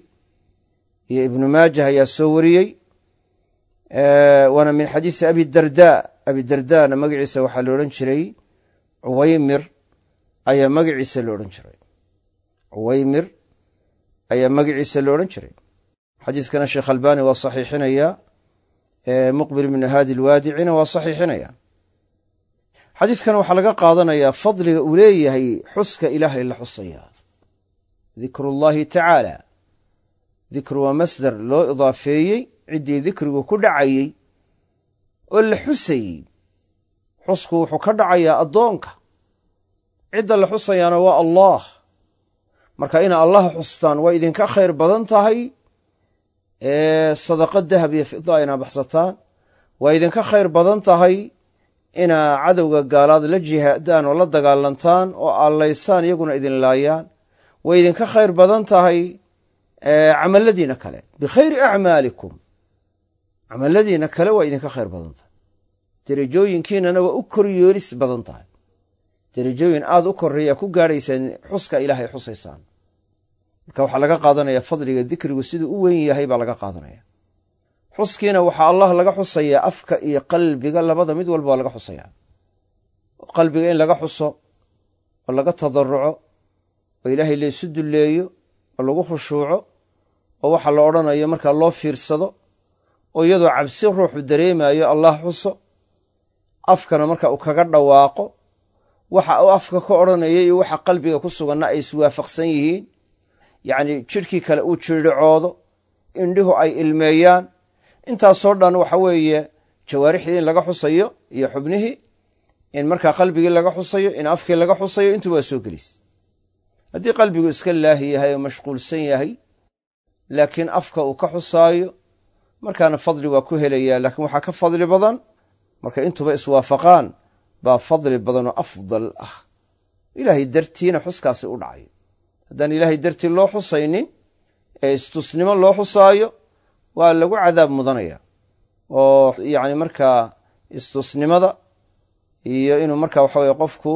iyo ibnu maajah ayaa soo wariyey waana min xadiisi abi darda. Abi dardana magaciisa waxaa la jiray cuwaymir ayaa magaciisa la odhan jiray. Cuwaymir ayaa magaciisa la odhan jiray. Xadiiskana sheekh albani waa saxiixinaya muqbil ibnu haadi alwaadicina waa saxiixinaya. Xadiiskan waxaa laga qaadanayaa fadliga uu leeyahay xuska ilaahay la xusaya. Dikru llahi tacaala dikru waa masdar loo idaafeeyey ciddii dikrigu ku dhacayey oo la xusayey. Xusku wuxuu ka dhacayaa addoonka. Cidda la xusayaana waa allah. Marka ina allaha xustaan waa idinka khayr badan sadaqa dahab iyo fida inaa baxsataan waa idinka khayr badan tahay inaa cadowga gaalaad la jihaadaan oo la dagaalantaan oo allaysaan iyaguna idin laayaan. Way idinka khayr badan tahay camalladiina kale. Bikhayri acmaalikum. Camalladiina kale waa idinka khayr badan tahay. Derajooyinkiinana waa u koryeelis badan tahay. Derajooyin aada u koreeya ku gaadhaysaan xuska ilaahay xusaysaan marka waxaa laga qaadanaya fadliga dikrigu siduu u weyn yahay baa laga qaadanaya. Xuskiina waxaa allah laga xusayaa afka iyo qalbiga labada mid walba waa laga xusayaa. Qalbiga in laga xuso oo laga tadaruco oo ilaahay laysu dulleeyo oo lagu khushuuco oo waxa la odhanayo markaa loo fiirsado oo iyadoo cabsi ruuxu dareemayo allah xuso afkana marka uu kaga dhawaaqo waxa uu afka ka odhanaya iyo waxa qalbiga ku suganna ay iswaafaqsan yihiin yacni jidhkii kale uu jirdhicoodo indhihu ay ilmeeyaan. Intaasoo dhan waxa weeye jawaarixdii in laga xusayo iyo xubnihii in markaa qalbigii laga xusayo in afkii laga xusayo intuba waa soo gelis. Haddii qalbigu iska laahi yahay oo mashquulsan yahay laakiin afka uu ka xusaayo markaana fadli waa ku helayaa laakiin waxaa ka fadli badan marka intuba iswaafaqaan baa fadli badan oo afdal ah. Ilaahay dartiina xuskaasi u dhacay haddaan ilaahay dartii loo xusaynin ee istusnimo loo xusaayo waa lagu cadaab mudanaya. Oo yacni markaa istusnimada iyo inuu markaa waxa weye qofku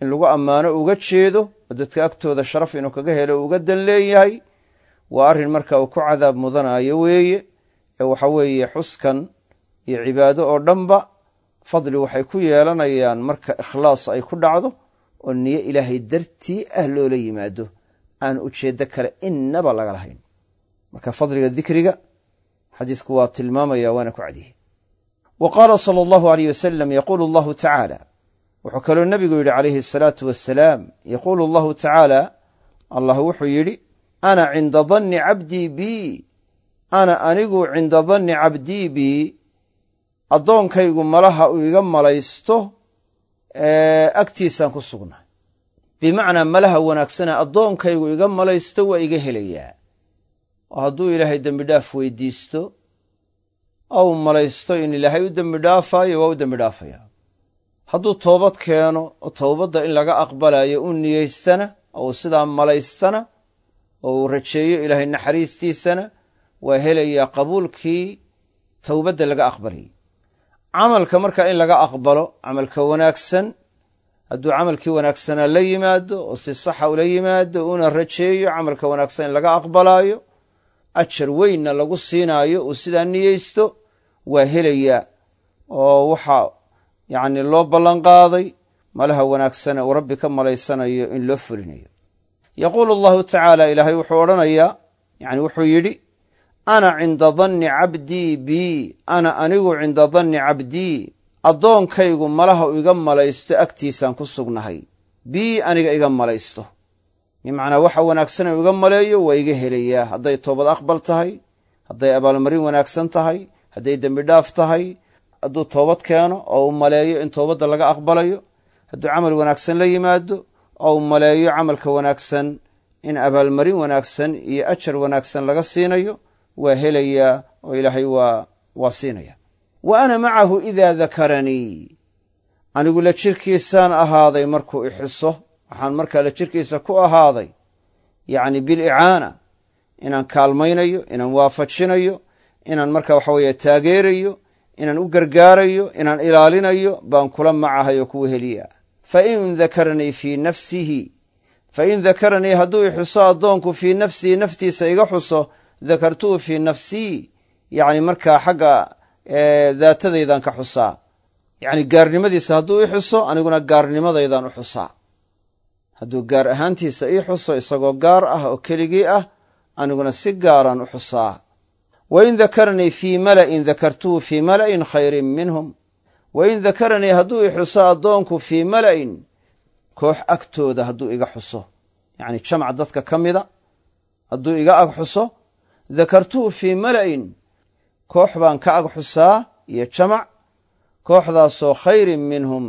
in lagu ammaano uga jeedo oo dadka agtooda sharaf inuu kaga helo uga dan leeyahay waa arrin marka uu ku cadaab mudanayo weeye. Ee waxa weeye xuskan iyo cibaado oo dhanba fadli waxay ku yeelanayaan marka ikhlaas ay ku dhacdo oo niyo ilaahay dartii ah loola yimaado aan ujeeddo kale innaba laga lahayn. Marka fadliga dikriga xadiisku waa tilmaamaya waana ku cadiyey wa qaala sala allahu aleyh wasalam yaquulu allahu tacaala wuxuu kaloo nebigu yidhi calayhi asalaatu wassalaam yaquulu allahu tacaala allah wuxuu yidhi ana cinda danni cabdii bii ana anigu cinda danni cabdii bii addoonkaygu malaha uu iga malaysto agtiisaan ku sugnaa. Bimacnaa malaha wanaagsana addoonkaygu iga malaysto waa iga helayaa. Oo hadduu ilaahay dembi dhaaf weydiisto ou malaysto in ilaahay u dembi dhaafaayo waa u dembi dhaafayaa hadduu toobad keeno oo towbadda in laga aqbalayo u niyeystana oo uu sidaa malaystana oo uu rajeeyo ilaahay naxariistiisana waa helayaa qabuulkii towbadda laga aqbalayay camalka marka in laga aqbalo camalka wanaagsan hadduu camalkii wanaagsanaa la yimaado oo si saxa ula yimaado una rajeeyo camalka wanaagsan in laga aqbalaayo ajar weynna lagu siinaayo uu sidaa niyeysto waa helayaa oo waxaa yacni loo ballanqaaday malaha wanaagsana uu rabbi ka malaysanayo in loo fulinayo. Yaquulu allahu tacaala ilaahay wuxuu odhanayaa yani wuxuu yidhi ana cinda danni cabdii bii ana anigu cinda danni cabdii addoonkaygu malaha u iga malaysto agtiisaan ku sugnahay. Bii aniga iga malaysto. Bimacnaa waxa wanaagsan u iga maleeyo waa iga helayaa. Hadday toobad aqbal tahay hadday abaalmarin wanaagsan tahay hadday dembi dhaaf tahay hadduu toobad keeno oo uu maleeyo in toobadda laga aqbalayo hadduu camal wanaagsan la yimaado oo uu maleeyo camalka wanaagsan in abaalmarin wanaagsan iyo ajar wanaagsan laga siinayo waa helayaa oo ilaahay waa waa siinaya. Wa ana macahu idaa dakaranii. Anigu la jirkiisaan ahaaday markuu ixuso waxaan markaa la jirkiisa ku ahaaday yacni bilicaana inaan kaalmaynayo inaan waafajinayo inaan marka waxa weeye taageerayo inaan u gargaarayo inaan ilaalinayo baan kula macahay oo kuwa heliya fain dakaranii fii nafsihi fain dakaranii hadduu ixuso addoonku fii nafsihi naftiisa iga xuso dakartuhu fii nafsii yacni markaa xagga daatadaydan ka xusaa. Yacni gaarnimadiisa hadduu i xuso aniguna gaarnimadaydan u xusaa. Hadduu gaar ahaantiisa ii xuso isagoo gaar ah oo keligii ah aniguna si gaaraan u xusaa. Wain dakaranii fii mala'in dakartuhu fii mala'in khayrin minhum. Wain dakaranii hadduu i xuso addoonku fii mala'in koox agtooda hadduu iga xuso. Yacni jamac dadka ka mida hadduu iga ag xuso dakartuhu fii mala'in koox baan ka ag xusaa iyo jamac kooxdaasoo khayrin minhum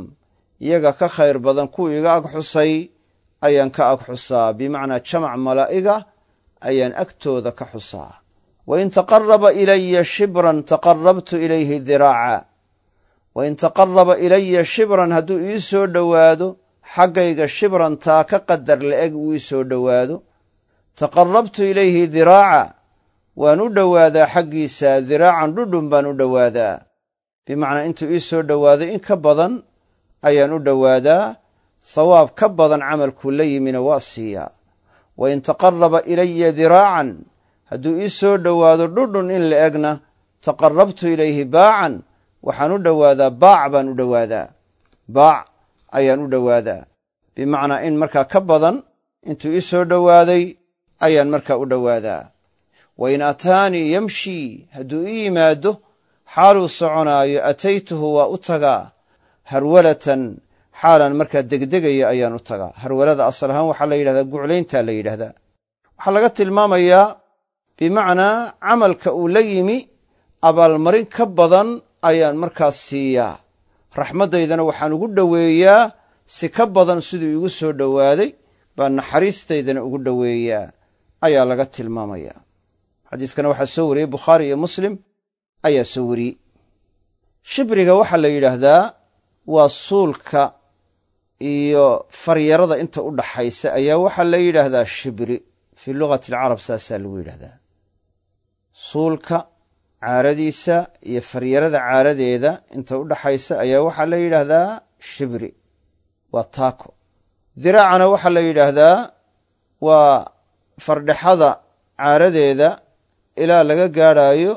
iyaga ka khayr badan kuwii iga ag xusay ayaan ka ag xusaa. Bimacnaa jamac malaa'iga ayaan agtooda ka xusaa. Wain taqaraba ilaya shibran taqarabtu ilayhi diraaca. Wain taqaraba ilaya shibran hadduu ii soo dhowaado xaggayga shibran taa ka qadar la-eg uu ii soo dhowaado. Taqarabtu ilayhi diraaca waan u dhowaadaa xaggiisa diraacan dhudhun baan u dhowaadaa bimacnaa intuu ii soo dhowaaday in ka badan ayaan u dhowaadaa sawaab ka badan camalkuu la yimina waa siiyaa. Wain taqaraba ilaya diraacan hadduu ii soo dhowaado dhudhun in la egna taqarabtu ilayhi baacan waxaan u dhowaadaa baac baan u dhowaadaa baac ayaan u dhowaadaa bimacnaa in markaa ka badan intuu ii soo dhowaaday ayaan markaa u dhowaadaa wain ataanii yamshii hadduu ii yimaado xaaluu soconaayo ataytuhu waa u tagaa. Harwalatan xaalaan markaa degdegaya ayaan u tagaa. Harwalada asal ahaan waxaa la yidhahdaa guclayntaa la yidhahdaa. Waxaa laga tilmaamayaa bimacnaa camalka uu la yimi abaalmarin ka badan ayaan markaas siiyaa. Raxmaddaydana waxaan ugu dhoweeyaa si ka badan siduu igu soo dhowaaday baan naxariistaydana ugu dhoweeyaa ayaa laga tilmaamayaa xadiiskana waxaa soo wariyey bukhaari iyo muslim ayaa soo wariyey. Shibriga waxaa la yidhaahdaa waa suulka iyo faryarada inta u dhaxaysa ayaa waxaa la yidhaahdaa shibri fii lugati alcarab saasaa lagu yidhahdaa suulka caaradiisa iyo faryarada caaradeeda inta u dhaxaysa ayaa waxaa la yidhaahdaa shibri waa taako. Diraacana waxaa la yidhaahdaa waa fardhexada caaradeeda ilaa laga gaadhaayo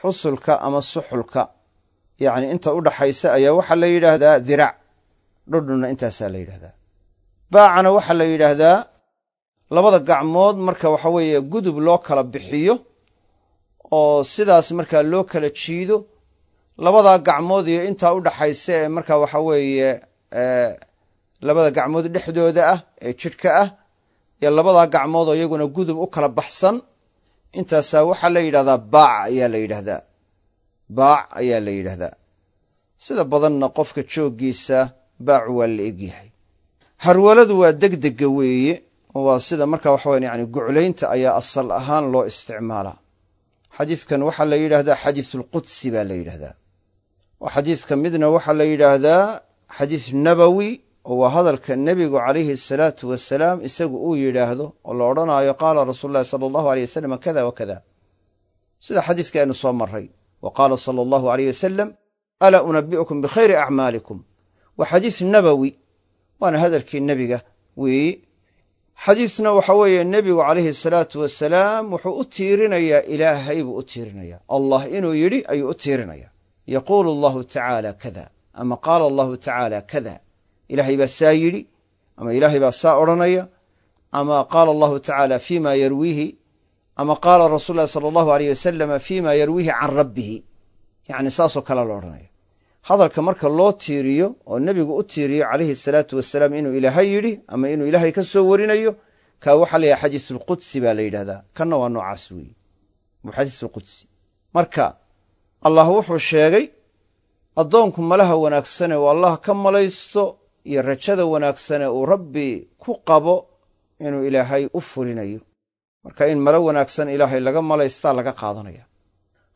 xusulka ama suxulka. Yacni inta u dhaxaysa ayaa waxaa la yidhaahdaa diraac dhudhunna intaasaa la yidhahdaa baacana waxaa la yidhaahdaa labada gacmood marka waxa weeye gudub loo kala bixiyo oo sidaas markaa loo kala jiido labadaa gacmood iyo intaa u dhaxaysa ee marka waxa weeye labada gacmood dhexdooda ah ee jidhka ah iyo labadaa gacmood oo iyaguna gudub u kala baxsan intaasaa waxaa la yidhahdaa baac ayaa la yidhahdaa. Baac ayaa la yidhahdaa. Sida badanna qofka jooggiisa baacu waa la egyahay harwaladu waa degdega weeye waa sida marka waxaweyan yani guclaynta ayaa asal ahaan loo isticmaalaa xadiidkan waxaa la yidhahdaa xadiisulqudsi baa la yidhahdaa. Oo xadiidka midna waxaa la yidhaahdaa xadiis nabowi oo waa hadalka nebigu calayhi asalaatu wasalaam isagu uu yidhaahdo oo la odhanaayo qaala rasuulu llahi sala allahu aleyh wasalam kada wa kada. Sida xadiiska aynu soo maray wa qaala sala allahu aleyh wasalam alaa unabi'ukum bikhayri acmaalikum waa xadiis nabowi waana hadalkii nebiga weeye xadiisna waxa weeye nebigu calayhi asalaatu wasalaam wuxuu u tiirinayaa ilaahay buu u tiirinayaa. Allah inuu yidhi ayuu u tiirinayaa. Yaquulu allahu tacaala kada ama qaala allahu tacaala kada ilaahay baa saa yidhi ama ilaahay baa saa odhanaya ama qaala allahu tacaala fima yarwiihi ama qaala rasuul sala allahu aleyh wasalama fima yarwiihi can rabbihi. Yacni saasoo kale la odhanaya. Hadalka marka loo tiiriyo oo nebigu u tiiriyo calayhi asalaatu wasalaam inuu ilaahay yidhi ama inuu ilaahay ka soo warinayo kaa waxaa la yidhaha xadiisulqudsi baa la yidhahdaa. Kanna waa noocaas weeye. Waa xadiisulqudsi marka allah wuxuu sheegay addoonku malaha wanaagsane uu allah ka malaysto iyo rajada wanaagsane uu rabbi ku qabo inuu ilaahay u fulinayo. Marka in malo wanaagsan ilaahay laga malaystaa laga qaadanaya.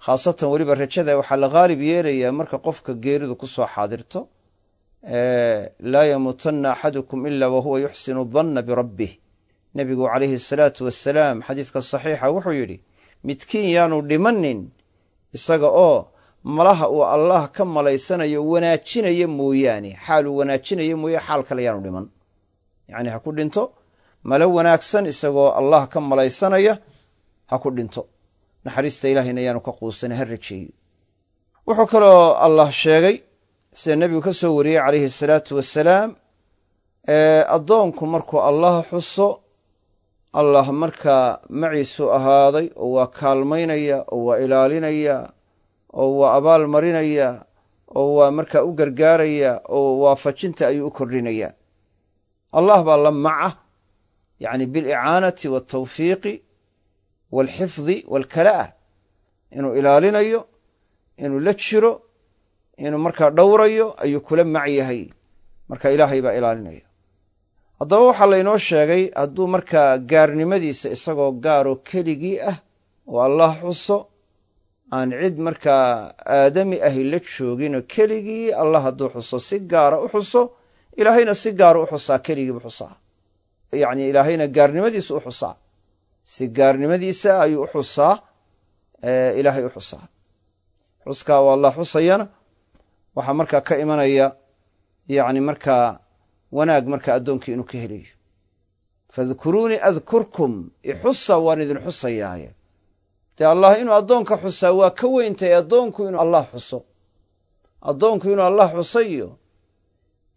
Khaasatan weliba rajada waxaa la haalib yeelayaa marka qofka geeridu ku soo xaadirto laa yamuutanna axadukum ila wahuwa yuxsinu danna birabbih nebigu calayhi asalaatu wasalaam xadiiska saxiixa wuxuu yidhi midkiin yaanu dhimanin isaga oo malaha uu allah ka malaysanayo wanaajinaya mooyaane. Xaaluu wanaajinaya mooye xaal kale yaanu dhiman. Yacni ha ku dhinto malo wanaagsan isagoo allah ka malaysanaya ha ku dhinto. Naxariista ilaahayna yaanu ka quusana ha rajeeyo. Wuxuu kaloo allah sheegay sida nebigu ka soo wariyey calayhi asalaatu wasalaam addoonku markuu allah xuso allah markaa maciisu ahaaday oo waa kaalmaynaya oo waa ilaalinaya oo waa abaal marinaya oo waa markaa u gargaaraya oo waafajinta ayuu u kordhinaya. Allah baa la maca yacni bilicaanati waltawfiiqi walxifdi walkala'ah inuu ilaalinayo inuu la jiro inuu markaa dhowrayo ayuu kula mac yahay. Marka ilaahay baa ilaalinaya. Haddaba waxaa laynoo sheegay hadduu markaa gaarnimadiisa isagoo gaaroo keligii ah oo allah xuso aan cid markaa aadami ahi la jooginoo keligii allah hadduu xuso si gaara u xuso ilaahayna si gaara u xusaa keligiibu xusaa. Yacni ilaahayna gaarnimadiisa u xusaa. Si gaarnimadiisa ayuu u xusaa ilaahay u xusaa. Xuskaa oo allah xusayana waxaa markaa ka imanaya yacni markaa wanaag markaa addoonkii inuu ka helayo. Fadkuruunii adkurkum ixusa waan idin xusayaaye dee allah inuu addoonka xusaa waa ka weyntahay addoonku inuu allah xuso. Addoonku inuu allah xusayo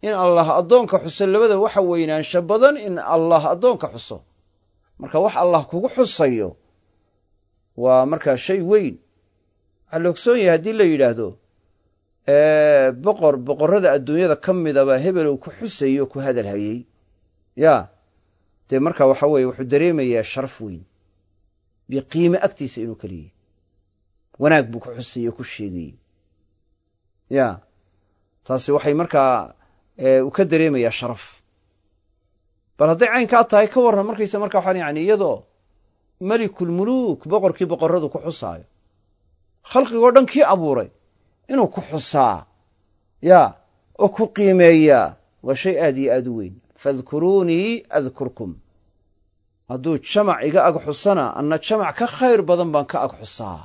in allah addoonka xuso labada waxa weynaansho badan in allah addoonka xuso. Marka wax allah kugu xusayo waa markaa shay weyn. Waxaa la ogsoon yahay haddii la yidhaahdo boqor boqorrada adduunyada ka midaba hebelow ku xusayey oo ku hadal hayey yaa dee marka waxa weeye wuxuu dareemayaa sharaf weyn iyo agtiisa inuu keliyahy wanaag buu ku xusayey oo ku sheegayey. Ya taasi waxay markaa uu ka dareemayaa sharaf. Bal hadday caynkaa tahay ka warran markaysa marka waxaan yani iyadoo melikulmuluuk boqorkii boqorradu ku xusaayo. Khalqigoo dhan kii abuuray inuu ku xusaa. Yaa oo ku qiimeeyaa. Waa shay aad iyo aad u weyn. Fadkuruunii adkurkum hadduu jamac iga ag xusana anna jamac ka khayr badan baan ka ag xusaa.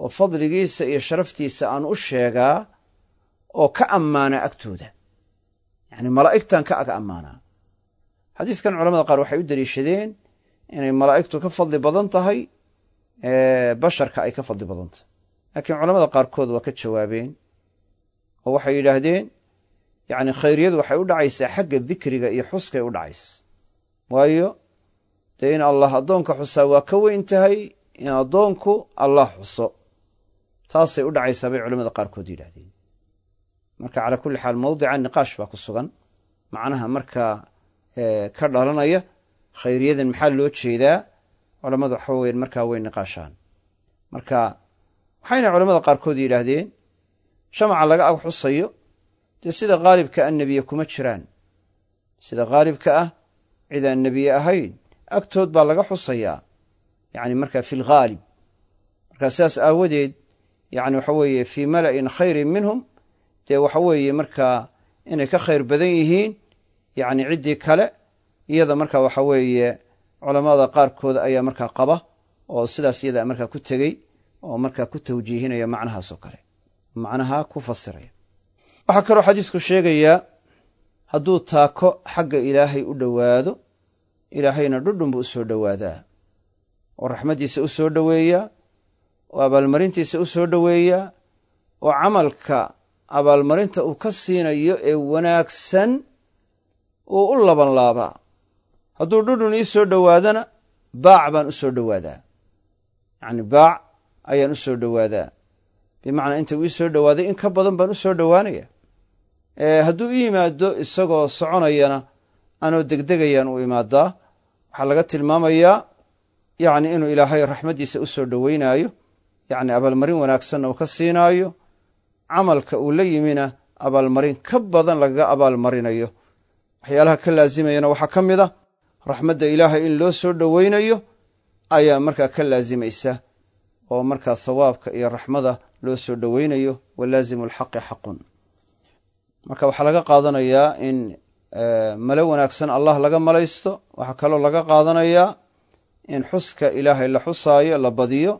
Oo fadligiisa iyo sharaftiisa aan u sheegaa oo ka ammaanaa agtooda. Yacni malaa'igtan ka ag ammaanaa xadiiskan culamada qaar waxay u deliishadeen inay malaa'igtu ka fadli badan tahay basharka ay ka fadli badan tahay. Laakiin culamada qaarkood waa ka jawaabeen oo waxay yidhaahdeen yacni khayriyadu waxay u dhacaysaa xagga dikriga iyo xuskay u dhacaysa. Waayo dee in allah addoonka xusaa waa ka weyn tahay in addoonku allah xuso. Taasay u dhacaysaa bay culamada qaarkood yidhaahdeen. Marka calaa kulli xaal mawdica niqaash baa ku sugan. Macnaha markaa ka dhalanaya khayriyadan maxaa loo jeedaa? Culammadu waxa weyan markaa way niqaashaan. Marka waxayna culamada qaarkood yidhaahdeen shamaca laga ag xusayo dee sida khaalibka a nebiye kuma jiraan. Sida khaalibka ah cid aan nebiye ahayn agtood baa laga xusayaa yacni markaa fi lghaalib markaa sidaas aawadeed yacni waxa weeye fii mala'in khayrin minhum dee waxa weeye markaa inay ka khayr badan yihiin yacni ciddii kale iyada marka waxa weeye culammada qaarkood ayaa markaa qaba oo sidaas iyada markaa ku tegey oo markaa ku tawjiihinaya macnahaasoo kale. Macnaha ku fasiraya. Waxaa kaloo xadiisku sheegayaa hadduu taako xagga ilaahay u dhowaado ilaahayna dhudhun buu u soo dhowaadaa. Oo raxmaddiisa u soo dhoweeyaa oo abaalmarintiisa u soo dhoweeyaa oo camalka abaalmarinta uu ka siinayo ee wanaagsan uu u laban laabaa hadduu dhudhun ii soo dhowaadana baac baan u soo dhowaadaa. Yacni baac ayaan u soo dhowaadaa. Bimacnaa inta uu ii soo dhowaaday in ka badan baan u soo dhowaanaya. Hadduu i yimaado isagoo soconayana anoo degdegayaan u imaadaa waxaa laga tilmaamayaa yacni inuu ilaahay raxmaddiisa u soo dhoweynaayo yacni abaalmarin wanaagsanna uu ka siinaayo camalka uu la yimina abaalmarin ka badan lagaga abaalmarinayo. Waxyaalaha ka laazimayana waxaa ka mid a raxmadda ilaahay in loo soo dhoweynayo ayaa markaa ka laazimaysa oo markaa thawaabka iyo raxmada loo soo dhoweynayo wa laazimu alxaqi xaqun. Marka waxaa laga qaadanayaa in malo wanaagsan allah laga malaysto waxaa kaloo laga qaadanayaa in xuska ilaahay la xusaayo la badiyo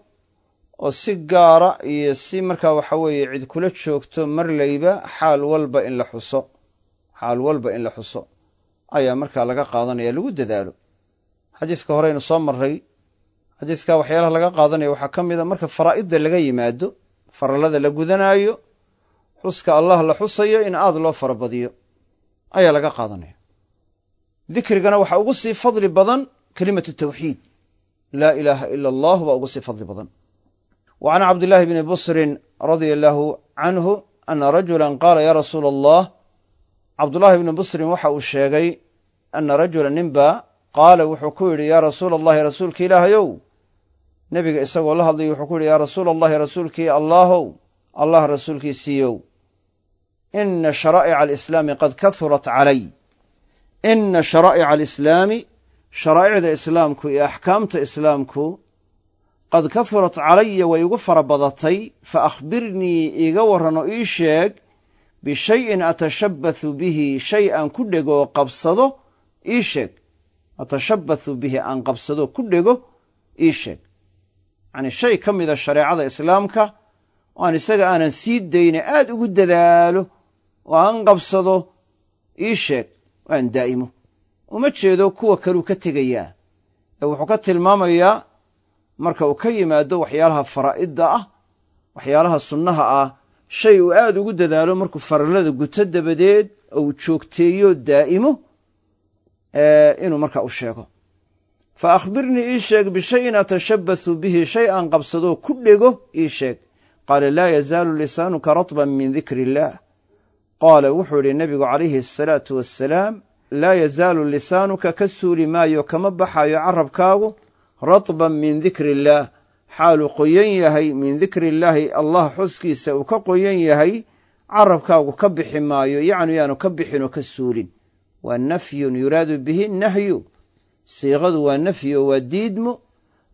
oo si gaara iyo si markaa waxa weeye cid kula joogto marlayba xaal walba in la xuso xaal walba in la xuso ayaa markaa laga qaadanaya lagu dadaalo. Xadiiska horeynu soo maray xadiiska waxyaalaha laga qaadanaya waxaa ka mid a marka faraa'idda laga yimaado farallada la gudanaayo xuska allah la xusayo in aad loo farabadiyo ayaa laga qaadanaya. Dikrigana waxaa ugu sii fadli badan kelimatu tawxiid. Laa ilaaha ila allah baa ugu sii fadli badan. Wa can cabdillaahi bni busrin radia allaahu canhu ana rajula qaala ya rasuula allah cabdullaahi bni busrin waxa uu sheegay ana rajula ninba qaala wuxuu ku yidhi yaa rasuula allahi rasuulki ilaahayow nebiga isagoo la hadlaya wuxuu ku yidhi yaa rasuula allahi rasuulkii allaahow allah rasuulkiisiiyow ina sharaa'ica alislaami qad kahurat calay ina sharaa'ica alislaami sharaa'icda islaamku iyo axkaamta islaamku qad kahurat calaya way igu fara badatay fa akhbirnii iiga warran oo ii sheeg bishayin atashabbathu bihi shay aan ku dhego oo qabsado ii sheeg atashabbathu bihi aan qabsado ku dhego ii sheeg yacnii shay ka mida shareecada islaamka oo isaga aanan sii dayne aad ugu dadaalo oo aan qabsado ii sheeg oo aan daa'imo uma jeedo kuwa kaluu ka tegayaa. Ee wuxuu ka tilmaamayaa marka uu ka yimaado waxyaalaha faraa'idda ah waxyaalaha sunnaha ah shay uu aad ugu dadaalo markuu farallada guto dabadeed oo uu joogteeyo daa'imo inuu markaa u sheego. Fa akhbirnii ii sheeg bishayin atashabbathu bihi shay aan qabsadoo ku dhego ii sheeg. Qaala laa yazaalu lisaanuka ratban min dikri illaah qaala wuxuu idhi nebigu calayhi asalaatu wassalaam laa yazaalu lisaanuka ka suuli maayo kama baxayo carabkaagu ratban min dikri illaah xaaluu qoyan yahay min dikri illaahi allah xuskiisa uu ka qoyan yahay carabkaagu ka bixi maayo yacnu yaanu ka bixin oo ka suulin waa nafyun yuraadu bihi nahyu siiqadu waa nafyi oo waa diidmo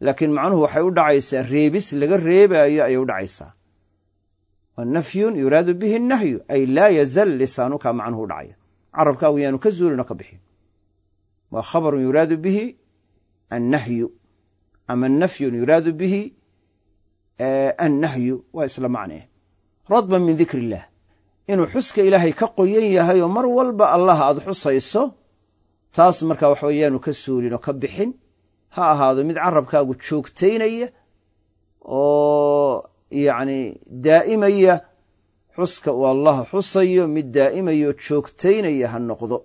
laakiin macnuhu waxay u dhacaysaa reebis laga reebaayo ayay u dhacaysaa nafyun yuraadu bihi nahyu ay laa yazal lisaanuka macnuhu dhacaya. Carabkaagu yaanu ka zuulin oo ka bixin waa khabarun yuraadu bihi annahyu. Ama nafyun yuraadu bihi annahyu waa isla macnee. Radban min dikri illaah inuu xuska ilaahay ka qoyan yahay oo mar walba allah aad xusayso taas markaa waxa weeyaanu ka suulin oo ka bixin. Ha ahaado mid carabkaagu joogtaynaya oo yacni daa'imaya xuska uu allah xusayo mid daa'imayo joogtaynaya ha noqdo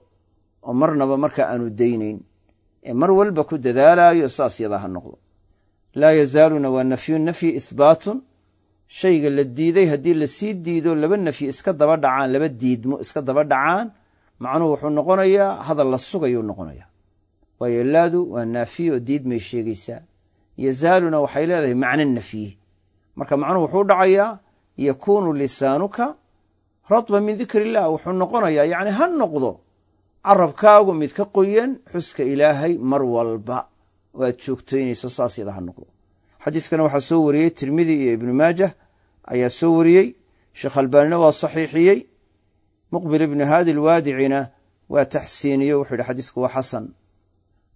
oo marnaba markaa aanu daynayn ee mar walba ku dadaalaayo saas yadaa ha noqdo. Laa yazaaluna waa nafyu nafyi ihbaatun shayga la diiday haddii la sii diido laba nafyi iska daba dhacaan laba diidmo iska daba dhacaan macnuhu wuxuu noqonayaa hadal la sugayuu noqonayaa. Waayo laadu waa naafiye oo diidmay sheegaysaa. Yazaaluna waxay leedahay macno nafyi marka macnuhu wuxuu dhacayaa yakuunu lisaanuka radban min dikri illah wuxuu noqonayaa yacni ha noqdo carabkaagu mid ka qoyan xuska ilaahay mar walba. Oo aad joogtaynayso saas yada ha noqdo. Xadiiskana waxaa soo wariyey tirmidi iyo ibnu maajah ayaa soo wariyey sheekh albaanina waa saxiixiyey muqbil ibnu haadi alwaadicina waa taxsiiniyo wuxuu yidhi xadiisku waa xasan.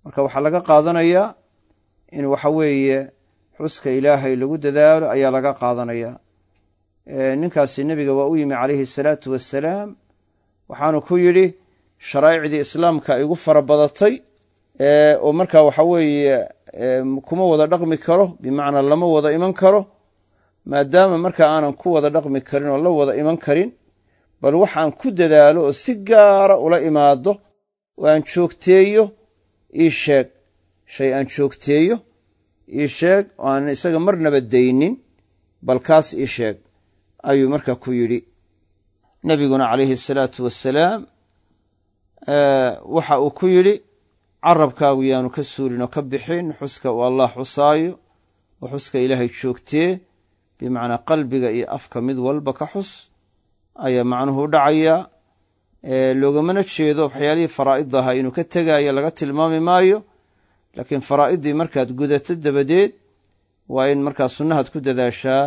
Marka waxaa laga qaadanayaa in waxa weeye xuska ilaahay lagu dadaalo ayaa laga qaadanayaa ninkaasi nebiga waa u yimi calayhi asalaatu wassalaam. Waxaanu ku yidhi sharaa'icdii islaamka igu fara badatay oo markaa waxa weeye kuma wada dhaqmi karo bimacnaa lama wada iman karo maadaama markaa aanan ku wada dhaqmi karin oo la wada iman karin bal waxaan ku dadaalo oo si gaara ula imaado oo aan joogteeyo ii sheeg shay aan joogteeyo ii sheeg oo aan isaga marnaba daynin bal kaas ii sheeg ayuu markaa ku yidhi. Nebiguna calayhi asalaatu wassalaam waxa uu ku yidhi carabkaagu yaanu ka suulin oo ka bixin xuska uu allah xusaayo oo xuska ilaahay joogtee bimacnaa qalbiga iyo afka mid walba ka xus ayaa macnuhu u dhacayaa loogamana jeedo waxyaalihii faraa'id ahaa inuu ka tegaayo laga tilmaami maayo laakiin faraa'iddii markaad gudato dabadeed waa in markaa sunnahaad ku dadaashaa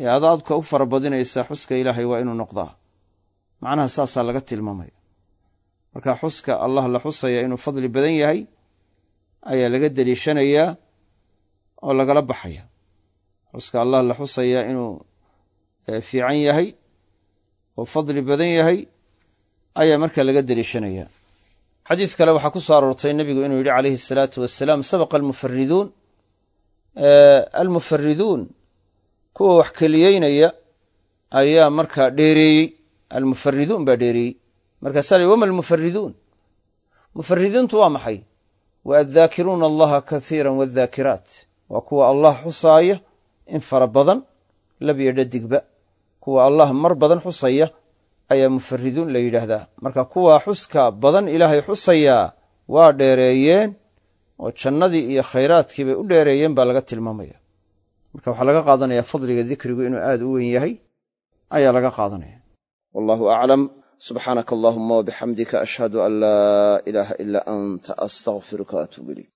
ee adaadka u fara badinaysaa xuska ilaahay waa inuu noqdaa. Macnaha saasaa laga tilmaamaya. Marka xuska allah la xusaya inuu fadli badan yahay ayaa laga deliishanayaa oo lagala baxaya. Xuska allah la xusaya inuu fiican yahay oo fadli badan yahay ayaa marka laga deliishanaya xadiis kale waxaa ku soo aroortay nebigu inuu yidhi calayhi asalaatu wasalaam sabaqa almufariduun almufariduun kuwa wax keliyeynaya ayaa markaa dheereeyey almufariduun baa dheereeyey. Markaasaa la wama almufariduun? Mufaridiintu waa maxay? Wa addaakiruuna allaha kaiira waaddaakiraat waa kuwa allah xusaaya in fara badan labyo dhadigba kuwa allah mar badan xusaya ayaa mufariduun la yidhaahdaa. Marka kuwa xuska badan ilaahay xusayaa waa dheereeyeen oo jannadii iyo khayraadkii bay u dheereeyeen baa laga tilmaamaya. Marka waxaa laga qaadanaya fadliga dikrigu inuu aad u weyn yahay ayaa laga qaadanaya. Wallahu aclam subxaanaka allahuma wabixamdika ashhadu an laa ilaaha ilaa anta astaqfiruka waatuub ilayk